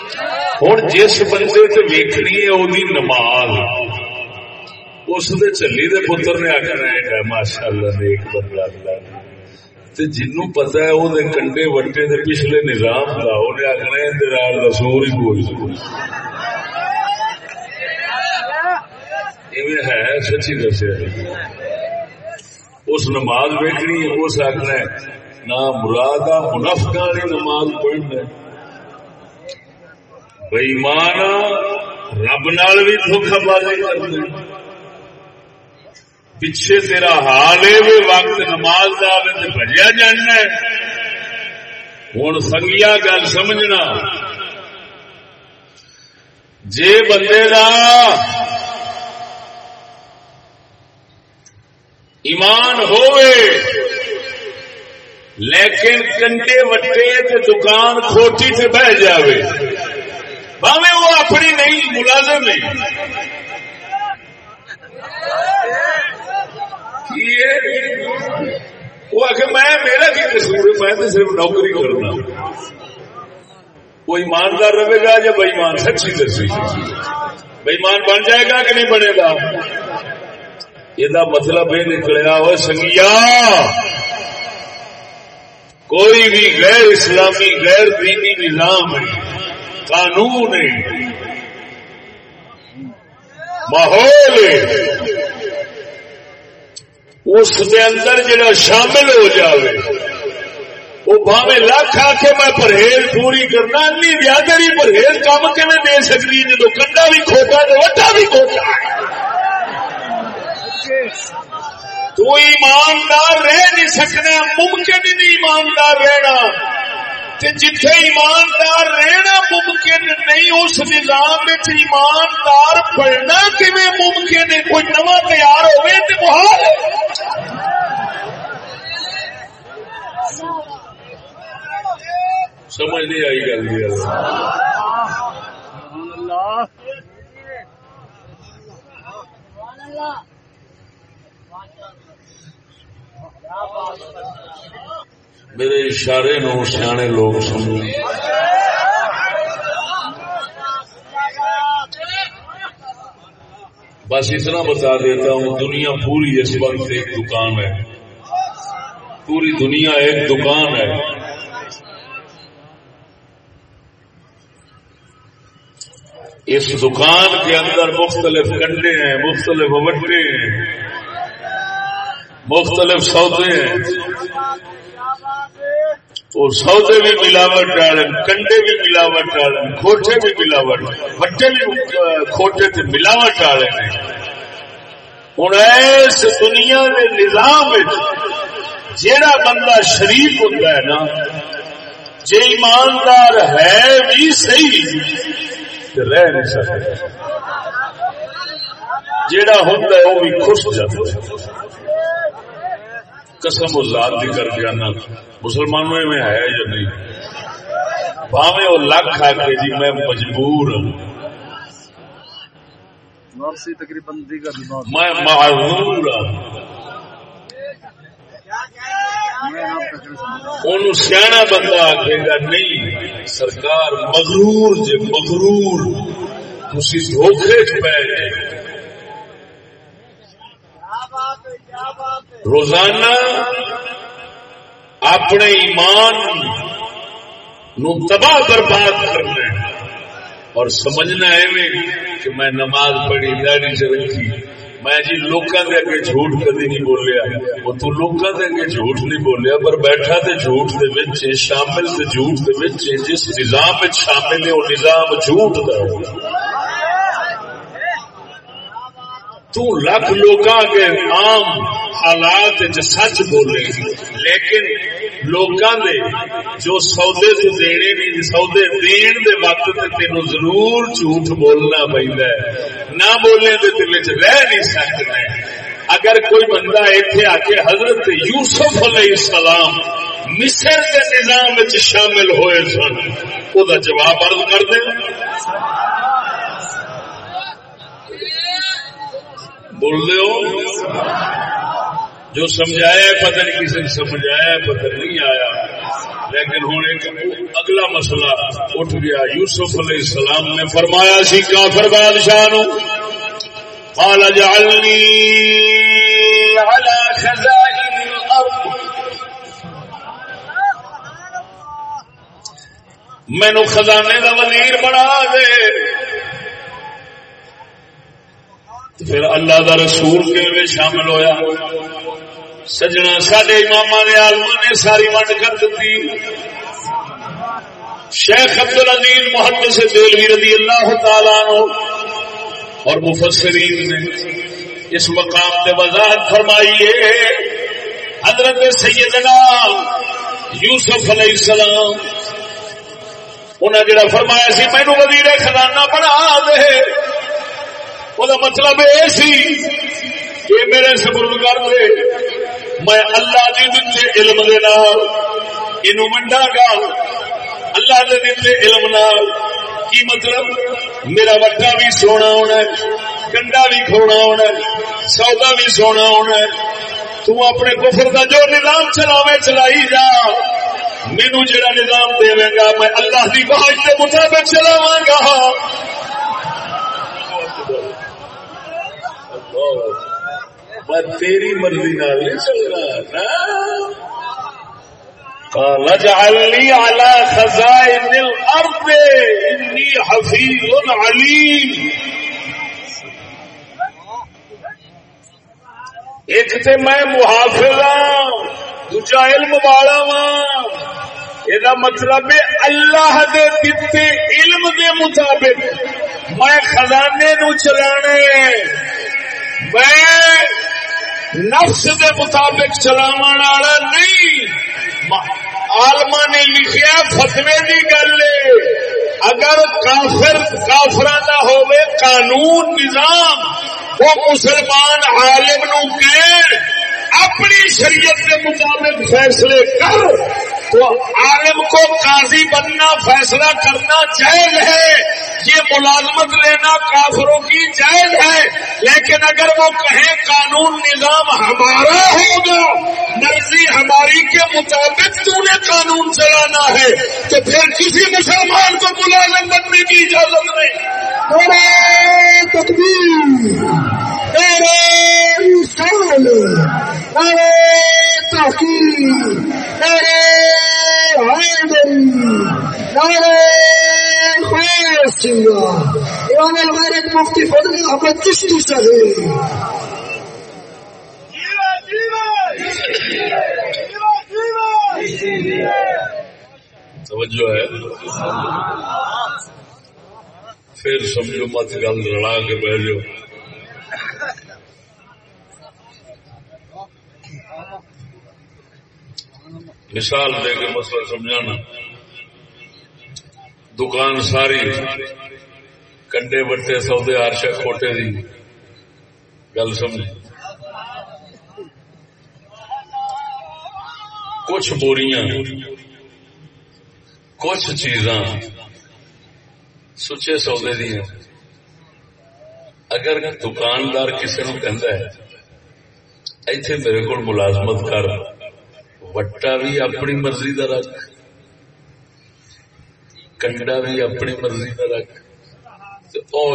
Speaker 2: ہوں جس بندے سے ویکنی ہے وہی نماز اس چلی دے پتر نے آخنا ہے ماشاء اللہ نے ایک بندہ جنو پتا ہے وہ کنڈے وٹے دے پچھلے نظام کا انہیں آخنا اندرار کا سور ہی بول ہے سچی دسیا اس نماز ویکنی اس آخنا نہ مراد منافقہ نماز پڑھنا بےمان رب نال بھی دھوکھا بازی کرتے پیچھے تیرا حال ہے وقت نماز کا بجیا جانا ہوں سنگیا گل سمجھنا جے بندے دا ایمان ہوئے لیکن کنڈے وٹے دکان کھوٹی سے بہ جاوے باوے وہ اپنی نہیں، ملازم ہے؟ وہ آخر میں، میرا کی قصور ہے؟ میں تو صرف نوکری کرنا۔ وہ ایماندار رہے گا یا بےمان سچی دسی۔ بےمان بن جائے گا کہ نہیں بنے گا؟ یہ مطلب یہ نکلیا وہ سنگیا۔ کوئی بھی غیر اسلامی، غیر دینی نظام ہے۔ قانون ماحول اس کے اندر جڑا شامل ہو جاوے، وہ بھاوے لاکھ آ کے میں پرہیز پوری کرنا نہیں زیادہ ہی پرہیز کام کہ دے سکتی جدو کنڈا بھی کھوٹا تو وٹا بھی کھوٹا۔ تو ایماندار رہ نہیں سکنا، ممکن ہی نہیں ایماندار رہنا۔ جتھے ایماندار رہنا ممکن نہیں اس نظام ایماندار بڑھنا کیون ممکن ہے؟ کوئی نواں تیار ہوئے تو محال سمجھ نہیں آئی گل میرے اشارے نو سیانے لوگ سن بس اتنا بتا دیتا ہوں، دنیا پوری اس وقت ایک دکان ہے۔ پوری دنیا ایک دکان ہے۔ اس دکان کے اندر مختلف کنڈے ہیں، مختلف وٹے ہیں۔ مختلف سودے ہیں۔ سودے بھی ملاوٹ والے کنڈے بھی ملاوٹ والے کھوٹے بھی ملاوٹ بٹے بھی کھوٹے تھے ملاوٹ والے نے ہوں اس دنیا کے نظام جیڑا بندہ شریف ہوتا ہے نا جی ایماندار ہے بھی صحیح رہ نہیں سکتا۔ جیڑا ہوتا ہے وہ بھی خوش جاتا ہے۔ قسم ذات بھی کر کے آنا مسلمانوں میں ہے یا نہیں؟ باوے وہ لکھ آ کے جی میں مجبور ہوں. میں معذور ہوں. سیاح بندہ آخے گا نہیں سرکار مغرور جے مغرور تھی دھوکھے چ پی جائے روزانہ اپنے ایمان نو تباہ برباد کرنا ہے اور سمجھنا ہے کہ میں نماز پڑھی داڑی سے رکھی۔ میں جی لوکاں دے اگے جھوٹ کدی نہیں بولیا۔ وہ تو لوکاں دے اگے جھوٹ نہیں بولیا، پر بیٹھا تے جھوٹ دے وچ شامل تے جھوٹ دے وچ جس نظام وچ شامل ہے، وہ نظام جھوٹ دا تو لکھ لوکاں کے عام حالات سچ بولے لیکن لوکاں دے جو سودے تو دینے نہیں سودے دین دے وقت تین ضرور جھوٹ بولنا پہنتا ہے۔ نہ بولنے دے دل چ رہ نہیں سکتے اگر کوئی بندہ اتنے آ کے حضرت یوسف علیہ السلام مصر کے نظام شامل ہوئے سن وہ جواب عرض کر دیں بول دے ہو؟ جو سمجھایا پتہ نہیں کسی نے سمجھایا پتہ نہیں آیا۔ لیکن ہوں ایک اگلا مسئلہ اٹھ گیا۔ یوسف علیہ السلام نے فرمایا، سی کافر بادشاہ نو۔ قال، جعلنی على خزائن الارض۔ مینو خزانے کا وزیر بنا دے۔ پھر اللہ دا رسول کے شامل ہویا۔ سجنا سڈے امام نے آلما نے ساری ونڈ کر دی شیخ عبد العزیز محمد سے دلوی رضی اللہ تعالی اور مفسرین نے اس مقام سے وضاحت فرمائی ہے۔ حضرت سیدنا یوسف علیہ السلام انہیں جڑا فرمایا سی مینو وزیر خزانہ بنا دے۔ وہ مطلب یہ سی کہ میرے سبر کر دے میں اللہ جی دے علم دے نال اینو منڈا گا اللہ دے دتے علم نال کی مطلب میرا وٹا بھی سونا ہونا ہے کنڈا بھی کھونا ہونا ہے سودا بھی سونا ہونا ہے تو اپنے کفر کا جو نظام چلاوے چلائی جا مینو جڑا نظام دے گا میں اللہ کی باہر کے مطابق چلاوا گا میں تیری مرضی نال نہیں چلنا قال اجعلني على خزائن الارض اني حفيظ عليم. ایک تے میں محافظ ہاں دوجا علم والا ہاں۔ وا یہ مطلب اللہ دے دیتے علم دے مطابق میں خزانے نو چلانے میں نفس دے مطابق چلاو والا نہیں۔ آلما نے لکھیا فتوے کی گل اگر کافر کافران کا ہوئے قانون نظام، وہ مسلمان عالم نو کہ اپنی شریعت کے مطابق فیصلے کر تو عالم کو قاضی بننا، فیصلہ کرنا جائز ہے۔ یہ ملازمت لینا کافروں کی جائز ہے۔ لیکن اگر وہ کہیں قانون نظام ہمارا ہوگا، مرضی ہماری کے مطابق تو نے قانون چلانا ہے، تو پھر کسی مسلمان کو ملازم بننے کی اجازت نہیں۔ تحقیق مفتی فضل احمد چشتی صاحب توجہ ہے۔ پھر سمجھو مت گل لڑا کے بہ جاؤ مثال دے کے مسئلہ سمجھانا۔ دکان ساری، کنڈے بٹے سودے آرش کھوٹے دی۔ گل سمجھ۔ کچھ بوریاں، کچھ چیزاں سچے سودے دیا اگر دکاندار کسی نو کہ ایتھے میرے کو ملازمت کر۔ وٹا بھی اپنی مرضی کا رکھ کنڈا بھی اپنی مرضی کا رکھ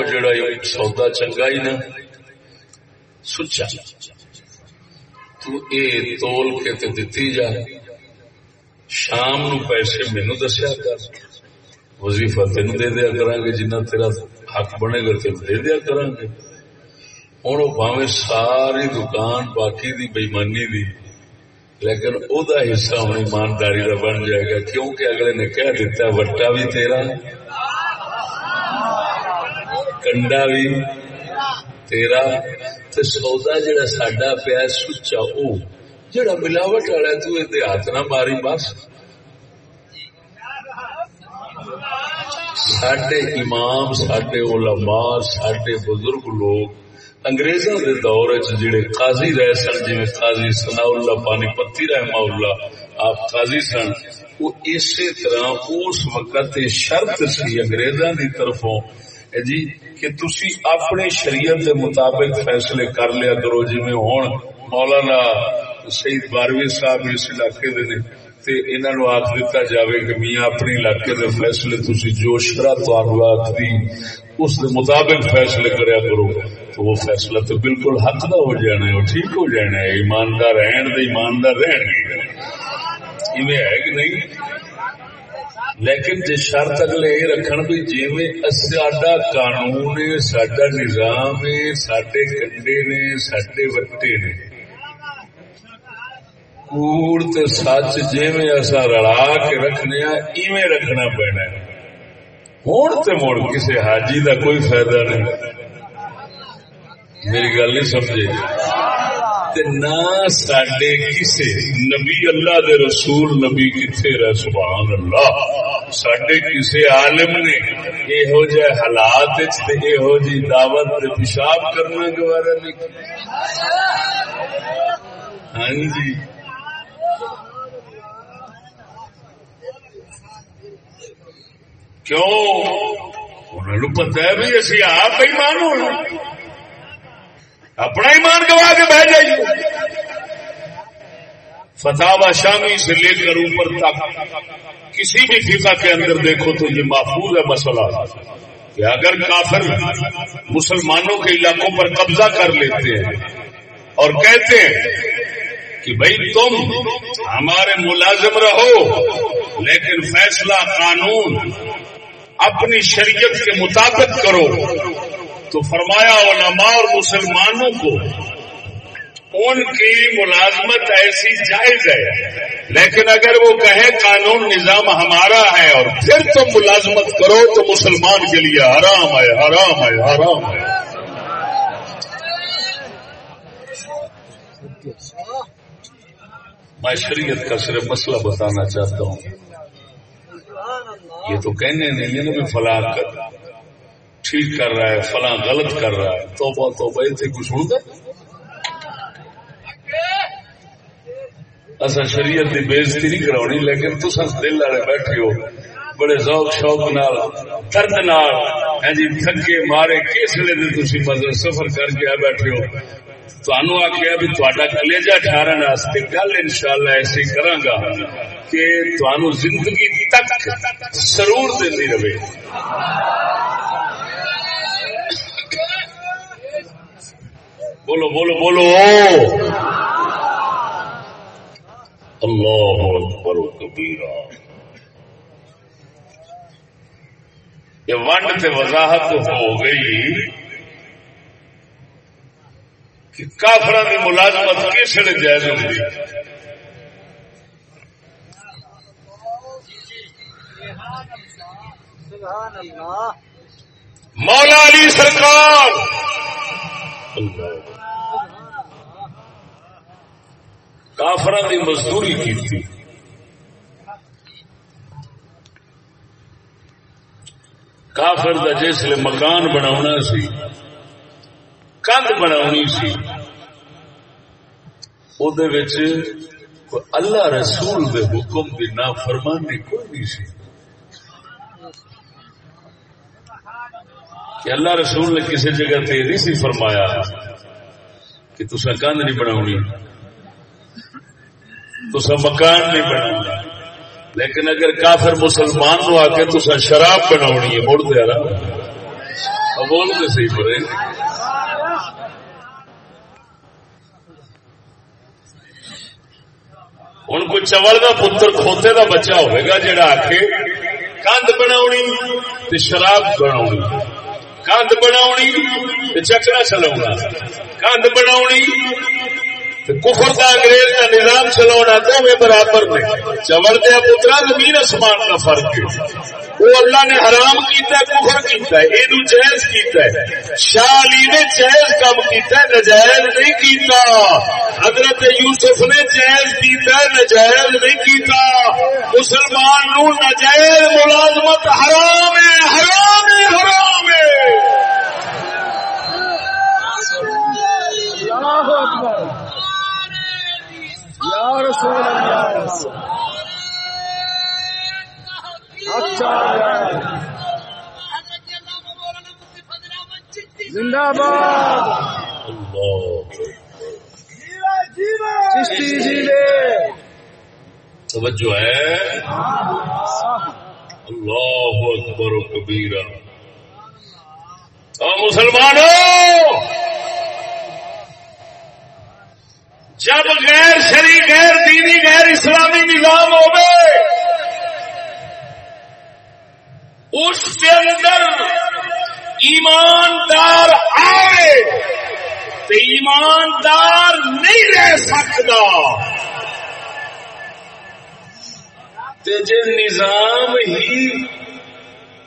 Speaker 2: جڑا سودا چنگا ہی نا سچا تو اے تول کے تے دتی جا شام نو پیسے مینو دسیا کر وظیفہ تین دے دیا کرا گے جنہ تیرا حق بنے گا تین دے دیا کرا گے ہوں وہ پاوے ساری دکان باقی دی بےمانی دی لیکن او دا حصہ ہوں ایمانداری کا بن جائے گا، کیونکہ اگلے نے کہہ دیتا وٹا بھی تیرا، کنڈا بھی تیرا، تے سودا جڑا ساڈا پیا سچا او۔ جڑا ملاوٹ والا تو ہاتھ نہ ماری بس۔ سڈے امام سڈے علماء سڈے بزرگ لوگ انگریزوں کے دور جڑے قاضی رہ سن جی قاضی سنا اللہ، پانی پتی رحمہ اللہ، آپ قاضی سن، وہ اسی طرح اس وقت شرط سی انگریزوں کی طرفوں جی کہ تسی اپنی شریعت کے مطابق فیصلے کر لیا کرو جی میں ہوں مولانا شہید باروی صاحب اس علاقے دے انہوں آخ دیتا جاوے کہ میاں اپنے علاقے دے فیصلے تسی جو شرح آخری اس دے مطابق فیصلے کریا کرو۔ تو وہ فیصلہ تو بالکل حق دا ہو جانا ہے ٹھیک ہو جانا ہے، ایماندار رہن دے، ایماندار رہن گے ہے کہ نہیں؟ لیکن جی شرط اگلے یہ رکھن بھی جی ساڈا قانون سڈا نظام سڈے کنڈے نے سڈے وٹے نے۔ کوڑ تے سچ جی اصا رلا کے رکھنے ایویں رکھنا پینا ہوں تو مڑ کسی حاجی کا کوئی فائدہ نہیں۔ میری گل نہیں سمجھے جی۔ نہ سڈے کسی نبی اللہ دے رسول نبی کتنے رہ سبحان اللہ۔ سڈے کسی عالم نے یہو جہ حالات یہو جی دعوت پیشاب کرنا گوارا نہیں ہاں جی۔ کیوں؟ انہوں پتا ہے بھی اسی آپ ہی مان ہونا اپنا ایمان گوا کے بہ جائیے۔ فتح شامی سے لے کر اوپر تک، کسی بھی فقہ کے اندر دیکھو تو یہ محفوظ ہے مسئلہ۔ کہ اگر کافر مسلمانوں کے علاقوں پر قبضہ کر لیتے ہیں اور کہتے ہیں کہ بھائی تم ہمارے ملازم رہو، لیکن فیصلہ قانون اپنی شریعت کے مطابق کرو۔ تو فرمایا علماء اور مسلمانوں کو، ان کی ملازمت ایسی جائز ہے، لیکن اگر وہ کہے قانون نظام ہمارا ہے اور پھر تم ملازمت کرو تو مسلمان کے لیے حرام ہے حرام ہے حرام ہے۔ میں شریعت کا صرف مسئلہ بتانا چاہتا ہوں۔ یہ تو کہنے نہیں ہے نا فلاں ٹھیک کر رہا ہے، فلاں غلط کر رہا ہے۔ تو بہت تو تھے کچھ سن دے اصا شریعت کی بےزتی نہیں کرونی لیکن تو دل والے بیٹھے ہو، بڑے ذوق، شوق نال، درد نال ہاں جی تھکے مارے کس ویلے تھی مطلب سفر کر کے آ بیٹھے ہو؟ تنوع آخیا بھی تا کلیجا ٹھارن گل ان شاء اللہ ایسی کرا گا کہ تنوع زندگی تک سرور دینی رہے۔ بولو بولو بولو۔ اللہ اکبر کبیرہ۔ یہ ونڈ سے وضاحت ہو گئی کہ کافر کی ملازمت کس نے جائز ہوگی مولا علی سرکار۔ اللہ۔ کافر کی مزدوری کی کافر کا جسل مکان بنا سی، کند بنا سی۔ اللہ رسول دے حکم کی نا فرمانی کوئی نہیں سی۔ کہ اللہ رسول نے کسی جگہ تے نہیں سی فرمایا کہ تصا کند نہیں بنا تو سا مکان نہیں بنا لیکن اگر کافر مسلمان نو آ کے تو سا شراب بنا ہے، مڑ دیا رہا بول کے صحیح پڑے ہوں کوئی چول کا پتر کھوتے کا بچہ ہوئے گا جہاں آ کے کند بنا شراب بنا کند بنا چکرا چلا کند بنا کفر کا انگریز کا نظام چلا دونوں برابر نے۔ چول دیا پترا زمین آسمان کا فرق ہے۔ وہ اللہ نے حرام کیتا ہے، کفر کیتا ہے یہ جائز کیتا ہے۔ شاہ علی نے جائز کام کیتا ہے، نجائز نہیں کیتا۔ حضرت یوسف نے جائز کیتا ہے، نجائز نہیں کیتا۔ مسلمان نو نجائز ملازمت حرام ہے حرام ہے حرام ہے۔ اللہ اکبر۔ یا رسول اللہ۔ اچھا جی۔ زندہ باد۔ جی توجہ ہے۔ اللہ اکبر و کبیرہ۔ مسلمانوں جب غیر شری غیر دینی، غیر اسلامی نظام ہوئے اس کے اندر ایماندار آئے تو ایماندار نہیں رہ سکتا۔ جی نظام ہی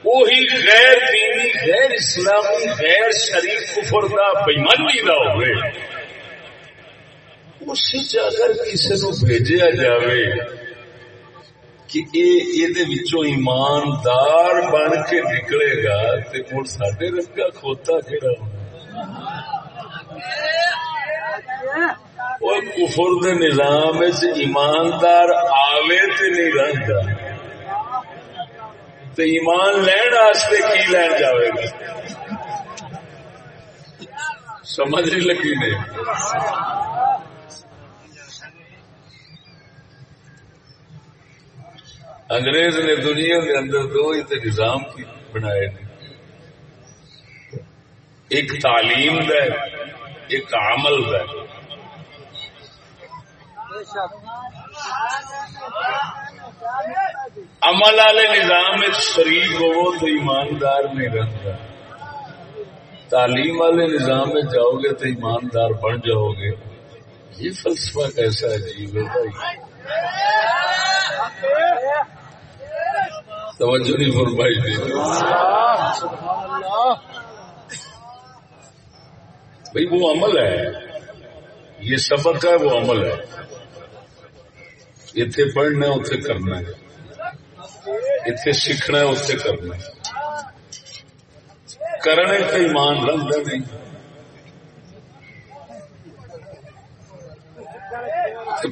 Speaker 2: وہی غیر دینی، غیر اسلامی، غیر شریف کفر کا بےمانی کا ہوئے اس اگر کسی نو بھیجا جائے کہ ایماندار بن کے نکلے گا تو مڑ سڈے رنگا کھوتا کہڑا وہ کفر دے نظام ایماندار آوے تے نہیں رہتا تو ایمان لین واسطے کی لین جاوے گا؟ سمجھ نہیں لگی نہیں انگریز نے دنیا کے اندر دو ہی نظام بنائے ایک تعلیم ہے، ایک عمل ہے۔ عمل والے نظام شریف ہو تو ایماندار نہیں رہتا۔ تعلیم والے نظام میں جاؤ گے تو ایماندار بن جاؤ گے۔ یہ فلسفہ کیسا عجیب ہے جی، بھائی؟ توجہ نہیں فرمائی تھی۔ بھائی وہ عمل ہے۔ یہ سبق ہے، وہ عمل ہے۔ اتنے پڑھنا اتنے کرنا ہے۔ اتنے سیکھنا ہے کرنا ہے۔ کرنے کا ایمان رنگتا نہیں۔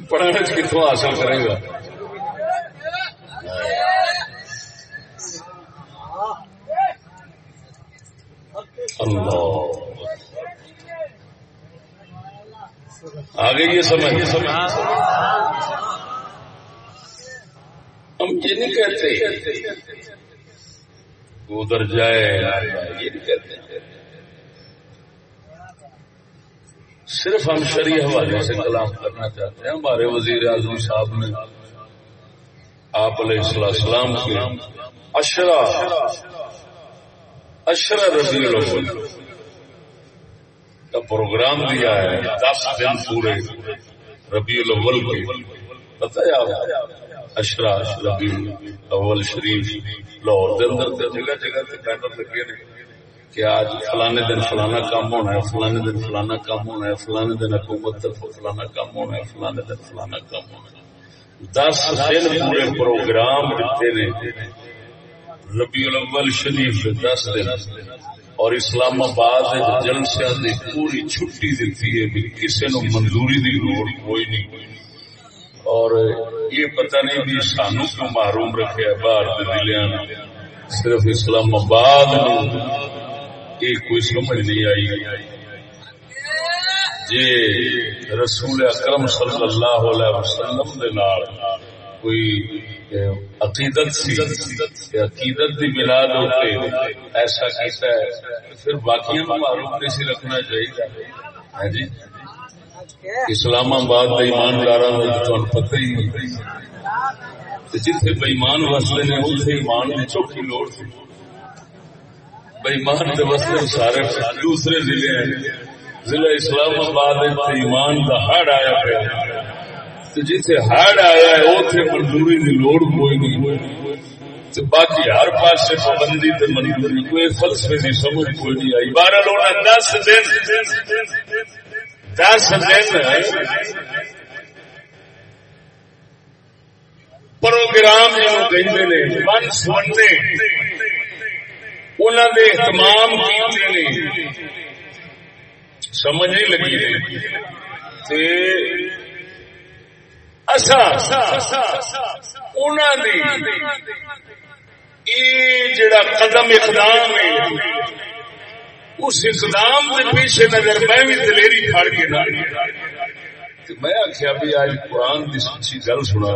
Speaker 2: پڑھنے کتوں حاصل کرے گا؟ اللہ۔ آگے یہ سمجھ۔ ہم یہ نہیں کہتے۔ ادھر جائے یہ نہیں کہتے۔ صرف ہم شریع حوالے سے کلام کرنا چاہتے ہیں۔ ہمارے وزیر اعظم صاحب نے آپ علیہ السلام کے اشرا اشرا ربی الاول کا پروگرام دیا ہے دس دن پورے ربی الاول کے۔ پتہ ہے آپ؟ اشرا ربی اول شریف لاہور کے اندر جگہ جگہ سے بینر لگے نے کہ آج فلانے دن فلانا کام ہونا ہے، فلانے دن فلانا کام ہونا ہے، فلانے دن حکومت طرف فلانا کام ہونا ہے، فلانے دن فلانا کام ہونا ہے۔ دس دن پورے پروگرام دیتے نے۔ ربی الاول شریف دس دن اور اسلام آباد جلسیا کی پوری چھٹی دیتی ہے بھی کسی نو منظوری دی لوڑ کوئی نہیں۔ اور یہ پتہ نہیں بھی سانو کیوں محروم رکھے باہر دلیا صرف اسلام آباد یہ کوئی سمجھ نہیں آئی۔ جی رسول اکرم صلی اللہ علیہ وسلم دے نال کوئی عقیدت سی عقیدت دی بلاد ہوتے ایسا کیتا ہے پھر باقی معروف نہیں سی رکھنا چاہیے۔ ہاں جی؟ اسلام آباد کا ایماندار پتہ ہی جتنے بےمان وستے نے اتنے ایمان کی چوکھی لوڑ سی۔ بےمان کے وستے سارے دوسرے ضلع ہیں ضلع اسلام آباد ایمان کا ہڑ آیا پیا۔ جتنے ہڑ آیا ہے اتنے منظوری کی لوڑ کوئی نہیں۔ باقی ہر پاس پابندی منظوری کوئی فلسفے کی سمجھ کوئی نہیں آئی۔ بارہ لوگ دس دن دس دن پروگرام من سننے۔ انہوں نے اہتمام سمجھ نہیں لگی۔ جڑا قدم اقدام ہے، اس اقدام کے پیچھے نظر میں بھی دلیری پھڑ کے نہ میں آخیا بھی آج قرآن کی سچی گل سنا۔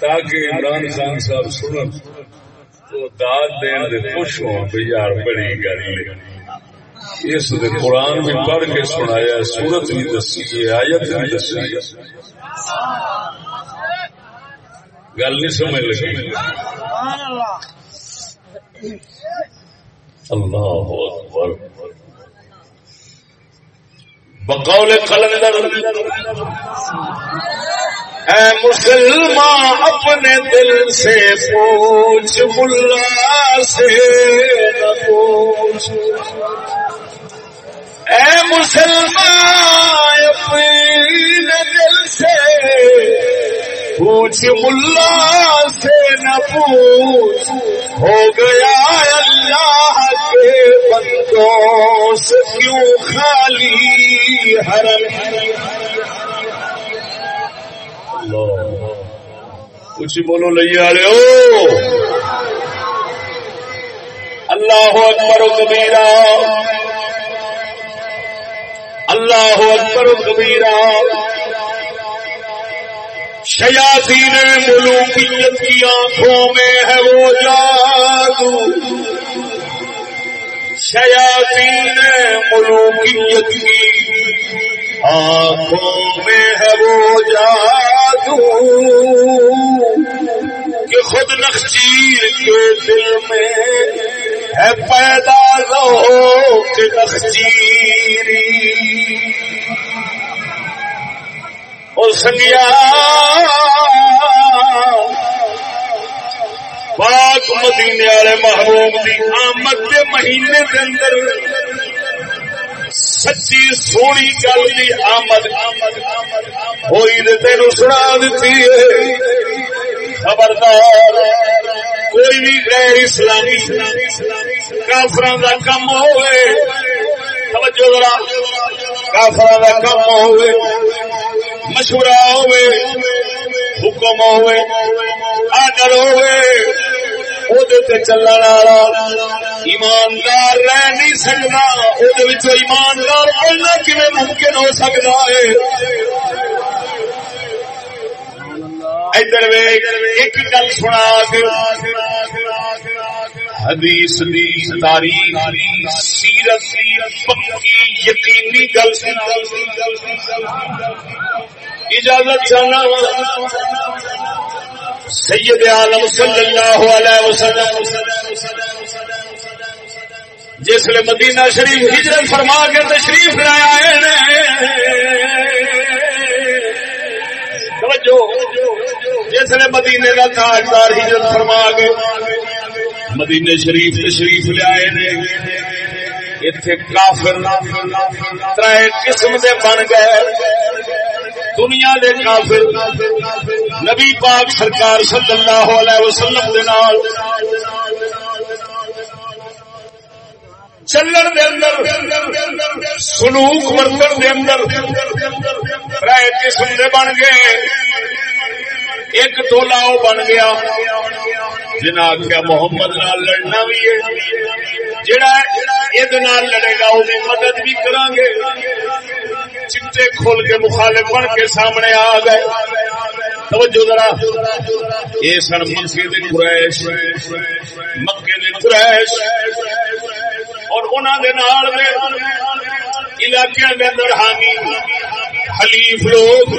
Speaker 2: تاکہ عمران خان صاحب سنن تو داد دین دے خوش ہو بھی یار، بڑی گل اس دے قرآن بھی پڑھ کے سنایا سورت بھی دسی آیت بھی دسی گل نہیں سمجھ لگی۔ اللہ اکبر۔ بقول قلندر اے مسلمان، اپنے دل سے پوچھ، ملا سے نہ پوچھ۔ اے مسلمان اپنے دل سے پوچھ ملا سے نہ پوچھ، ہو گیا اللہ کے بندوں سے کیوں خالی ہر کچھ بولو لے رہے ہو اللہ اکبر کبیرا اللہ اکبر کبیرا شیاطین ملوکیت کی آنکھوں میں ہے وہ جادو. شیاطین ملوکیت کی آنکھوں میں ہے وہ جادو کہ خود نخچیر کے دل میں ہے پیدا رو کہ نخچیری سنگیا، پاک مدینے والے محبوب کی آمد کے مہینے کے اندر سچی سونی گل کی آمد، ہوئی نے تین سنا دیتی خبردار، کوئی بھی غیر اسلامی کافر کا کم ہوئے۔ توجہ ذرا کافر کا کم ہوئے۔ مشورہ ہوئے، حکم ہوئے آڈر ہوئے۔ چلنے والا ایماندار رہ نہیں سکتا وہ ایماندار بننا کھے ممکن ہو سکتا ہے ادھر ایک گل سنا حدیث دی تاریخ سیرت پکی یقینی گل اجازت چاہنا سید عالم صلی اللہ علیہ وسلم، جس نے مدینہ شریف ہجرت فرما کے تشریف لایا جس نے مدینے کا تاجدار ہجرت فرما کے مدینے شریف تشریف لیا اتنے کافر تر قسم کے بن گئے۔ دنیا دے کافر، نبی پاک سرکار صلی اللہ علیہ وسلم دے نال چلن دے اندر، سلوک ورتن دے اندر رائے قسم دے بن گئے۔ ایک تولا وہ بن گیا۔ جنا آخیا محمد نال لڑنا بھی ہے۔ جڑا یہ لڑے گا وہ مدد بھی کریں گے۔ چٹے کھول کے مخالف بن کے سامنے آ گئے۔ توجہ ذرا۔ یہ سن مکے دے قریش۔ مکے دے قریش۔ اور انہوں دے نال علاقے کے اندر حامی حلیف لوگ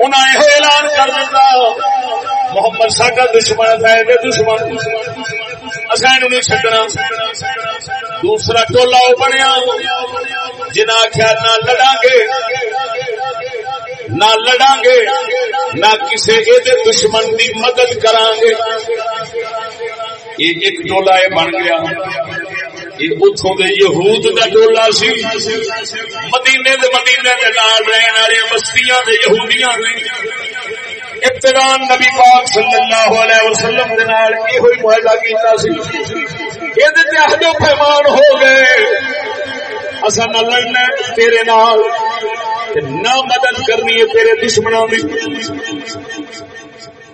Speaker 2: انہیں اعلان کر دیتا، محمد ساڈا دشمن ہے دشمن دشمن۔ اصل نہیں چڈنا دوسرا ٹولا وہ بنیا۔ جنہیں آخیا نہ لڑا گے نہ لڑا گے نہ کسی یہ دشمن کی مدد کرا گے یہ ایک ٹولا یہ بن گیا۔ اتوں کے یہود کا ٹولا سی۔ مدینے دے مدینے کے نال رہن والے، بستیاں یہودیاں۔ ابتدان نبی پاک صلی اللہ علیہ وسلم دے نال یہ ہوئی معاہدہ کیتا سی۔ یہ تے عہد و پیمان ہو گئے۔ اسا نہ لڑنا تیرے نال نہ مدد کرنی ہے تیرے دشمنوں کی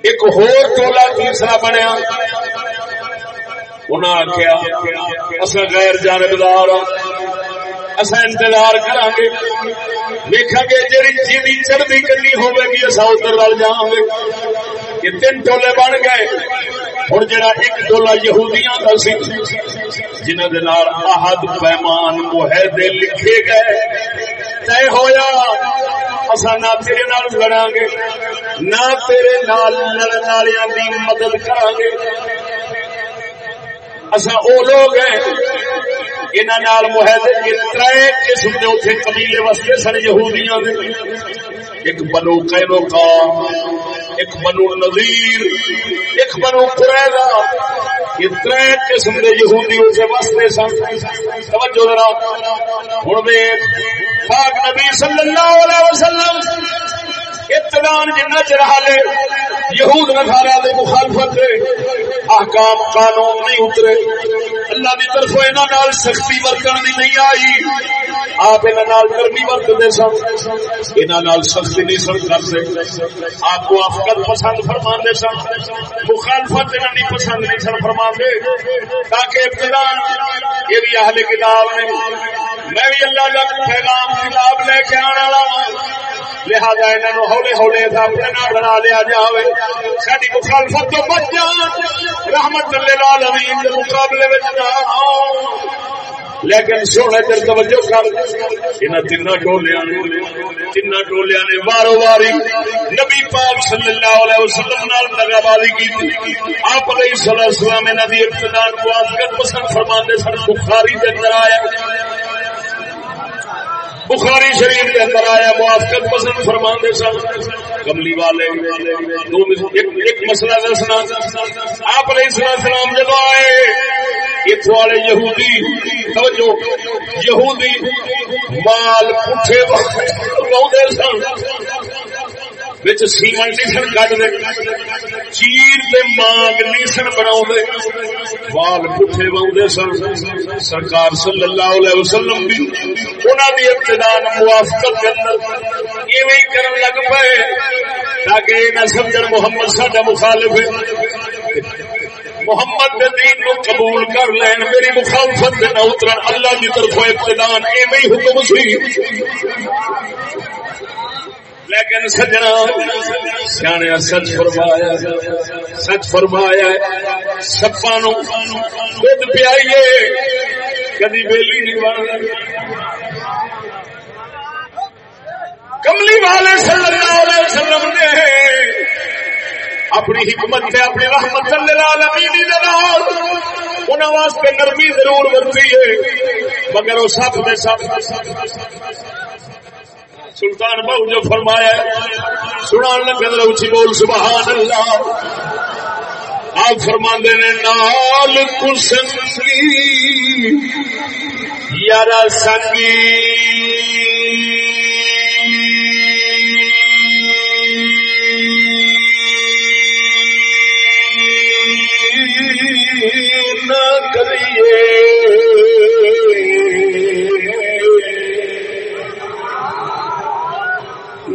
Speaker 2: ایک ہور ٹولا تیسرا بنیا؟ انہاں آخیا اصا غیر جانبدار ہاں۔ اصا انتظار کرا گے دیکھا گے جی جی چڑھتی کرنی ہوگی اصا ادھر وال جا گے۔ یہ تین ٹولے بن گئے۔ ہوں جا ایک ٹولا یہودیاں کا سی جنہ کے آہد پیمان معاہدے لکھے گئے۔ طے ہویا اصا نہ تیرے نال لڑا گے نہ تیرے نال لڑن والوں کی مدد کرا گے اصا وہ لوگ ہیں انہوں معاہدے تر قسم کے اتنے قبیلے وستے سن یہودیاں ایک بنو کینو کا ایک بنو نظیر ایک بنو قریدا یہ تر قسم کے یہودی اسے وستے سن توجہ ذرا ہوں پاک نبی صلی اللہ علیہ وسلم ابتدان جنہ چرا لے، یہود نسارا دے مخالفت احکام قانون نہیں اترے۔ اللہ کی طرف یہاں سختی برتن کی نہیں آئی۔ آپ یہاں گرمی برتتے سن یہاں سختی نہیں سن کرتے۔ آپ کو افقت پسند فرما سن، مخالفت یہاں نہیں پسند نہیں سن فرما تاکہ ابتدان یہ بھی اہل کتاب نے، میں بھی اللہ کا پیغام کتاب لے کے آنے والا لہذا انہوں ہولے ہولے اپنے نام بنا لیا جائے ساری مخالفت تو بچ جان رحمت للعالمین کے مقابلے میں لیکن سونے دل توجہ کر۔ ان تین ٹولیا تین ٹولیا نے وارو واری نبی پاک صلی اللہ علیہ وسلم نال دگا بازی کی آپ علیہ السلام انہوں نے ابتدا موافقت پسند فرما سن، بخاری کے اندر آیا۔ بخاری شریف کے اندر آیا موافقت پسند فرما دے سن۔ کملی والے ایک مسئلہ دسنا۔ آپ علیہ السلام جب آئے اتو والے یہودی، توجہ، یہودی مال پٹھے لاؤ سن۔ سیمن کٹ دے چیر مانگ بنا وال پٹھے سن سرکار صلی اللہ علیہ وسلم بھی انہوں نے موافقت ایویں کرن لگ پے تاکہ یہ نہ سمجھ محمد ساڈا مخالف ہے محمد دین نو قبول کر لین میری مخالفت نہ اترن اللہ کی طرف ابتدان ایویں حکم سی لیکن سجنا سیاح سچ فرمایا سچ فرمایا سپا نو دھد پیائیے کدی ویلی نہیں بن کملی والے صلی اللہ علیہ وسلم نے۔ اپنی حکمت سے اپنی رحمت انہوں واسطے نرمی ضرور بنتی ہے، مگر وہ سب میں سب۔ سلطان بہو جو فرمایا سنا لگے اچھی بول، سبحان اللہ۔ آپ فرما نے، نال کسنگی یار سنگی۔ بچے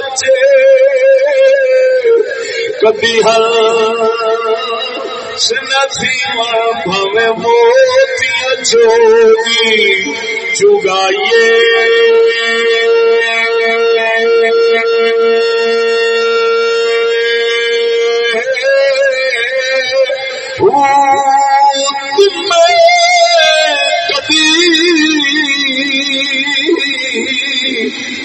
Speaker 2: بچے کبھی ہر سنسیما بھویں موتی چوری چگائیے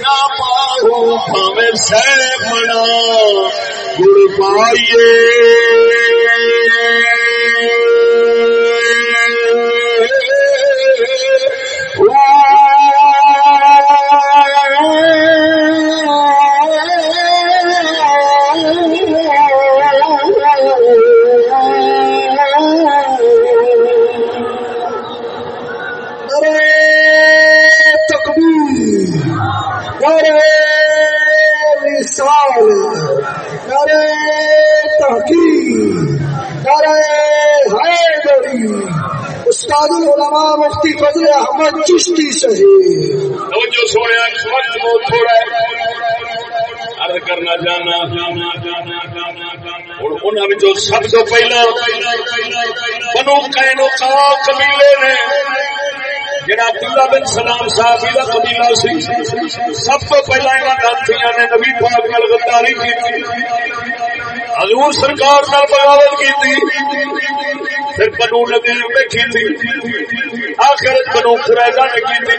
Speaker 2: نہ پارو پاوے سہ بنا گڑ پائیے۔ انہوں سب تو پہلا بنو کینو کا قبیلے نے جڑا عبداللہ بن سلام صاحب کا قبیلہ سی۔ سب تو پہلا یہاں گاتھیاں نے، نبی پاک نال غداری کی حضور سرکار نال بغاوت کی تھی پھر بنو نبی میں کی تھی آخر بنو قریضہ نے کی تھی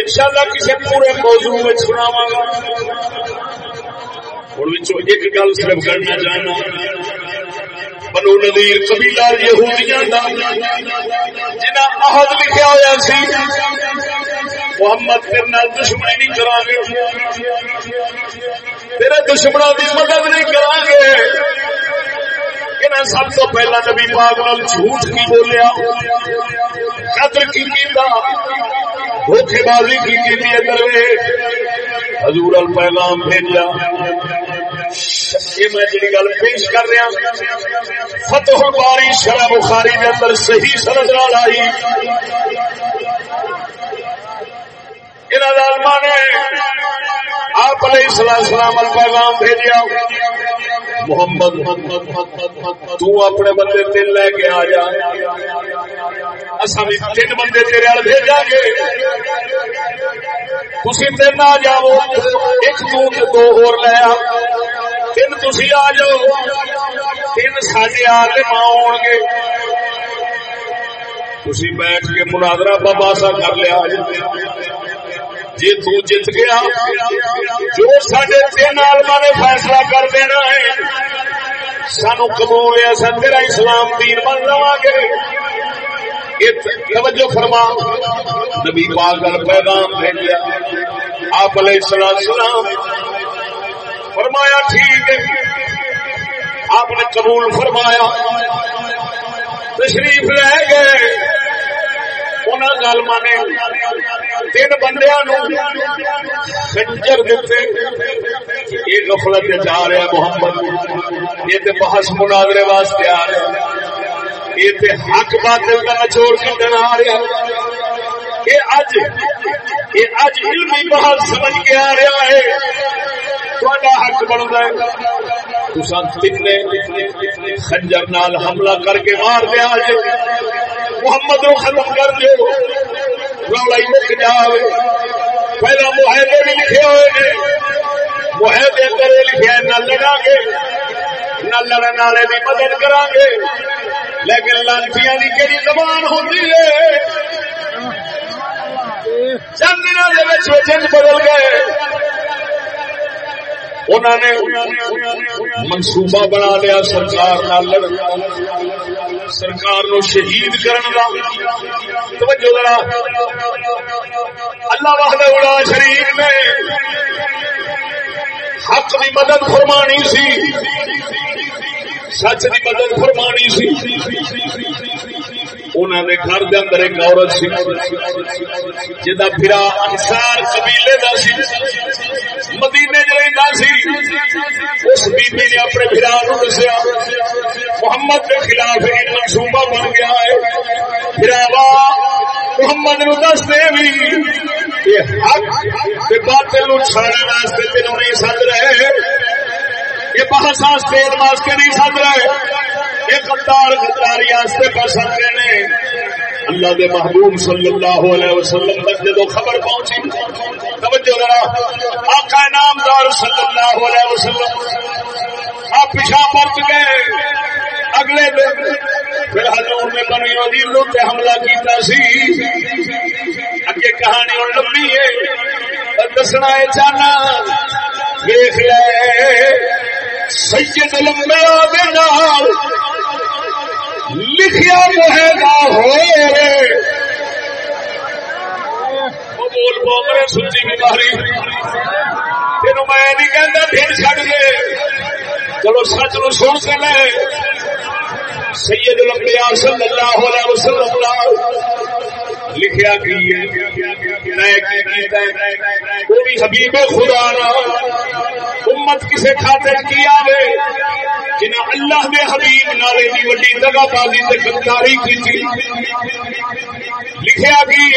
Speaker 2: انشاءاللہ کسی پورے موضوع میں سناوا گا۔ اور ایک گل صرف کرنا چاہنا، بنو نذیر قبیلہ یہودیاں دا جنہ عہد لکھیا ہوا سی، محمد تیرے نال دشمنی نہیں کرا گے تیرے دشمنوں کی مدد نہیں کرا گے سب تو پہلا نبی پاک نال جھوٹ کی بولیا۔ قدر کی دھوکھے بازی کی حضور پیغام بھیجا یہ میں جی گل پیش کر رہا فتح باری شرح بخاری کے اندر صحیح سرد نال آئی۔ آپ علیہ السلام پیغام بھیجا محمد، تو اپنے بندے تین لے کے آ جا۔ اصا بھی تین بندے تیرے بھیجا گے۔ تھی تین آ جاؤ ایک تو دو اور لے آ تین تھی آ جاؤ تین ساڈے آ کے ماں آن گے تھی بیٹھ کے مناظرہ بابا سا کر لیا جی تت گیا جو سڈے تین آلما نے فیصلہ کر دینا ہے سانو قبول ہے سن تیرا اسلام دین بن لوا گے توجہ فرما۔ نبی پاک پیغام بھیجا آپ علیہ السلام سلام فرمایا ٹھیک ہے۔ آپ نے قبول فرمایا۔ تشریف لے گئے۔ ظالما نے تین بندیا کنجر دیتے یہ غفلت جا رہا محمد۔ یہ تو بحث مناظرے واسطے آ رہا یہ تو حق باطل کا نچوڑ کھڑا آ رہا یہ اج یہ اج علمی بحث سمجھ کے آ رہا ہے۔ حق بنتا ہے۔ خنجر نال حملہ کر کے مار دیا محمد نو ختم کر دو رولا مک جائے پہلا معاہدے بھی لکھے ہوئے ہیں معاہدے اندر لکھے نہ لڑا گے۔ نہ لڑن والے بھی مدد کرا گے لیکن لانچیاں کی کہڑی زبان ہوتی ہے؟ چند دنوں دن بدل گئے۔ انہوں نے منصوبہ بنا لیا سرکار سرکار نو شہید کرنے توجہ ذرا۔ اللہ وحد اڑا شریف نے حق کی مدد فرمانی سی۔ سچ کی مدد فرمانی سی۔ انہوں نے گھر کے اندر ایک عورت سی جا پھرا انسار قبیلے کا سی، مدینے چ سی۔ اس بیبی نے اپنے پھرا نو دسیا، محمد کے خلاف ایک منصوبہ بن گیا ہے۔ پھراوا محمد نو دس دے بھی۔ حق باطل نو چھاڑنے واسطے تینوں نہیں سد رہے۔ یہ بہت سا اسٹیٹ واسطے نہیں سد رہے۔ یہ کردار کرداری پر سد رہے اللہ دے محبوب صلی اللہ علیہ وسلم تک جدو خبر پہنچی۔ توجہ ذرا، آقا نامدار صلی اللہ علیہ وسلم، آپ پیچھا پرچ گئے۔ اگلے دن پھر حضور نے بنی عظیم وزیر پہ حملہ کیتا سی۔ اگے کہانی اور لمبی ہے۔ دسنا ہے چاہنا دیکھ لے۔ سید لمبے آگے نال لکھیا رہے گا ہو بول پو سچی بیماری تین میں نہیں کہتا پھر چڑ گئے چلو سچ نو سن کے لے۔ سید لمبیا صلی اللہ علیہ وسلم لکھیا وہ بھی حبیب خدا امت کسے خاطر کی آوے۔ جنہیں اللہ کے حبیب نالے کی وڈی دگا بازی سے گداری کی تھی لکھیا کی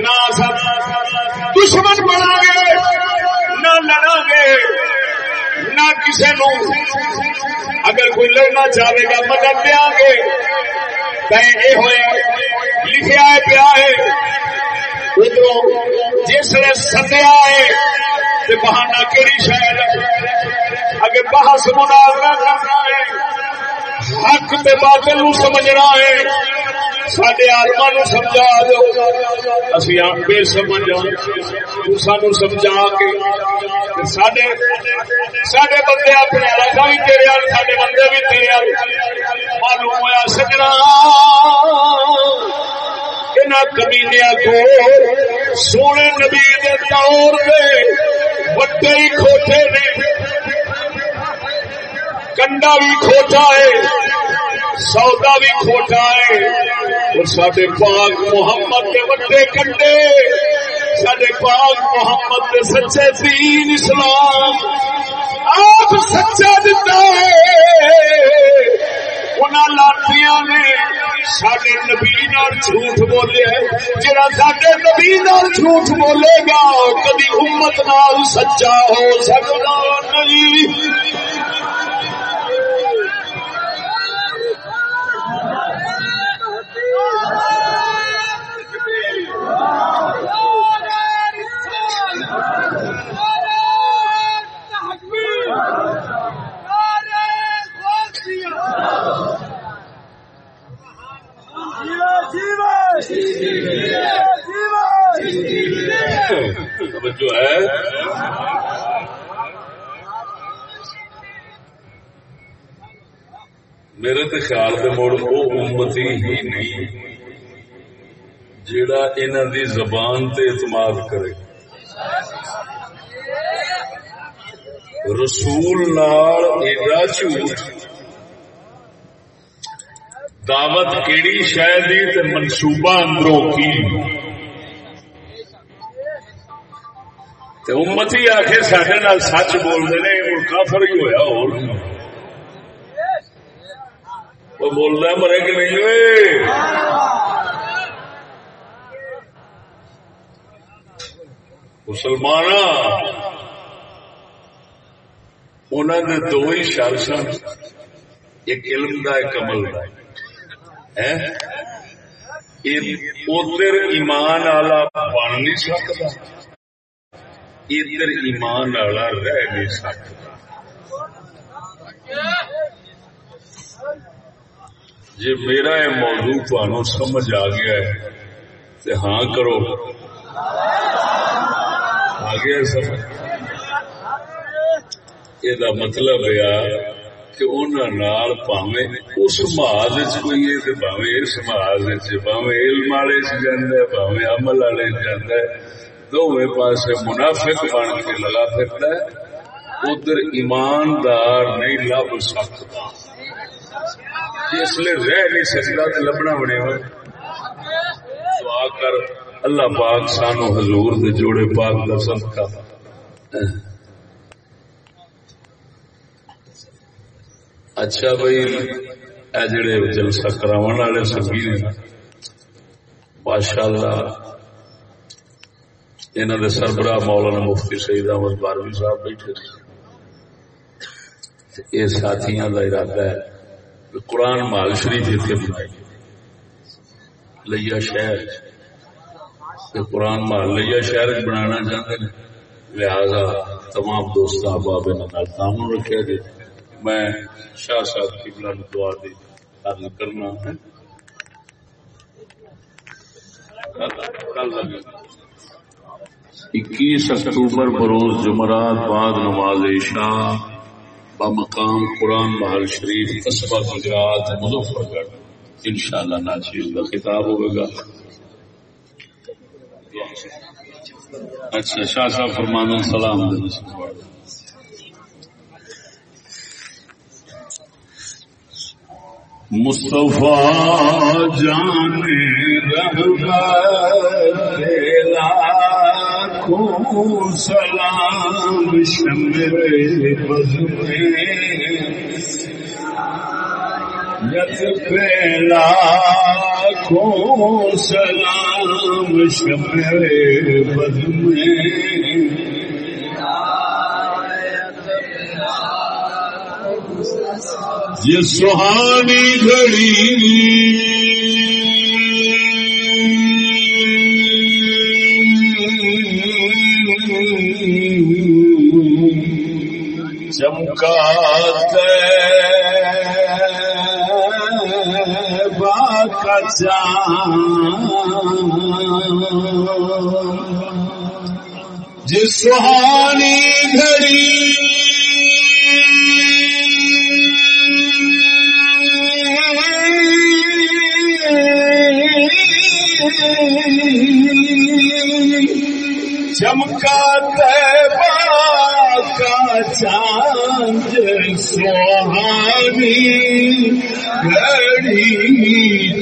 Speaker 2: نہ دشمن بنا گے نہ لڑا گے نہ کسی نو اگر کوئی لڑنا چاہے گا، مدد دیا گے یہ ہوئے لکھیا ہے، پیا ہے۔ ادھر جس سدیا ہے بہانا کہڑی شاید اگر بحث مناظرہ کرنا ہے، حق تے باطل نو سمجھنا ہے سڈے آلما نو سمجھا دو۔ اسی آپ بے سمجھ ہاں۔ سانو سمجھا کے سڈے سڈے بندے اپنے علاقہ بھی تیرے آل سڈے بندے کو سونے نبی دے دور دے وڈے ہی کھوتے نے۔ کنڈا بھی کھوٹا ہے، سودا بھی کھوٹا ہے۔ اور سڈے پاک محمد کے وڈے کنڈے سڈے پاک محمد کے سچے دین اسلام آپ سچا دتا ہے۔ انہوں لاتیاں نے سڈے نبی نال جھوٹ بولے جہاں سڈے نبی نال جھوٹ بولے گا کبھی امت نال سچا ہو سکتا نہیں جو ہے۔ میرے تو خیال سے مڑ وہ امتی ہی نہیں جیڑا انہوں دی زبان تے اعتماد کرے۔ رسول نال ایڈا جھوٹ دعوت کیڑی شاید منصوبہ اندروں کی؟ امت ہی آخ سڈے سچ بولتے ہیں ہوں کافر ہی ہوا اور بولتا مرے کہ نہیں ہوئے؟ مسلمان انہوں نے دو ہی شر سن۔ ایک علم کا ایک عمل ادھر ایمان والا بن نہیں سکتا۔ ادھر ایمان والا رہ نہیں سکتا۔ جی میرا یہ موضوع تمہیں سمجھ آ گیا ہے تو ہاں کرو۔ مطلب آ گیا سب یہ مطلب یہ کہ انہوں پاوے اس محاذ کوئی ہے پاوے اس محاذ پاوے علم والے چاہتا پاوے عمل والے چاہتا ہے دونوں پاس منافق بن کے لگا پھرتا ہے ادھر ایماندار نہیں لب سکتا اس لیے رہ نہیں سکتا تو لبنا بنے ہوئے دعا کر اللہ پاک سانو حضور دے جوڑے پاک کا صدقہ اچھا بھائی جڑے جلسہ کراون والے سنگی نے ماشاء اللہ انہوں نے سربراہ مولانا مفتی سعید احمد باروی صاحب بیٹھے یہ ساتھیاں کا ارادہ ہے قرآن مال شریف اتنے بنائی لیا شہر قرآن مال لیا شہر بنانا چاہتے ہیں لہذا تمام دوست احباب تعاون رکھا جی میں شاہ صاحب کی بلند دعا دی حل کرنا ہے۔ اکیس اکتوبر بروز جمعرات بعد نماز عشاء مقام قرآن محل شریف قصبہ گجرات مظفر گڑھ۔ ان شاء اللہ ناچیز کا خطاب ہوگا اچھا شاہ صاحب فرمان سلام۔ مصطفیٰ جان رہا سلام شمر بز یت پیلا کو سلام شمر بز یہ سہانی گھڑی۔ چمکا کا جس سہانی گھڑی۔ چمکا کا چاند سوہانی گھڑی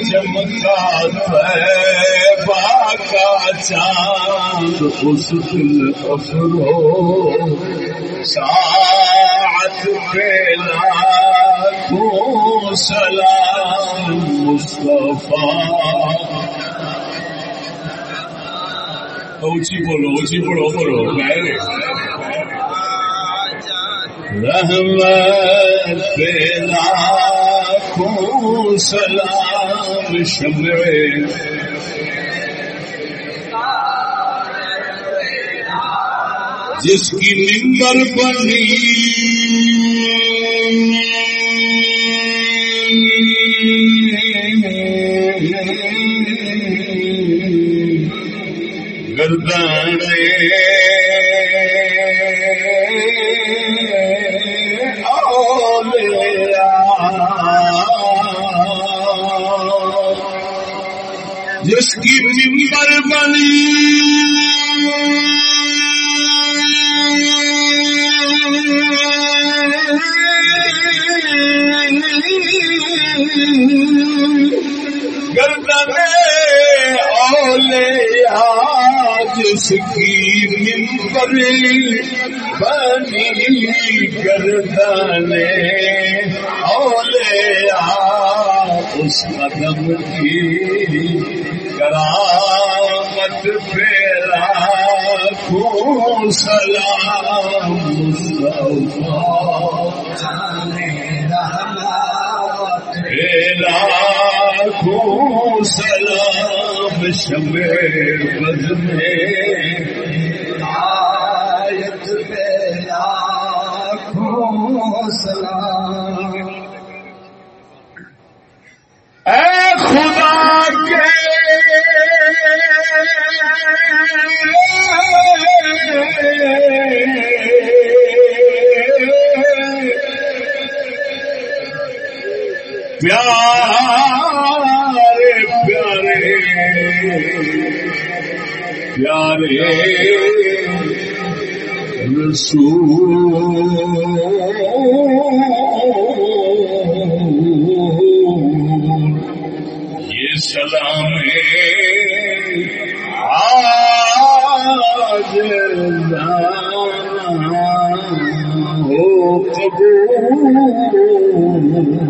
Speaker 2: چمکا کا چاند اس دل افرو سات پیلا کو سلام مصطفیٰ اونچی بولو اونچی بولو بولو رحمت پیلا سلام شمع جس کی ممبر بنی گردان جس کی ممبر بنی گردن اولیاء جس کی ممبر بنی گردن اولیاء اس قدم کی کرامت پیرا کو سلام پیلا کو سلام شمع بز میں۔ آیت کو سلام۔ اے خدا کے پیارے پیارے رسول یہ سلام آج ہو قبول۔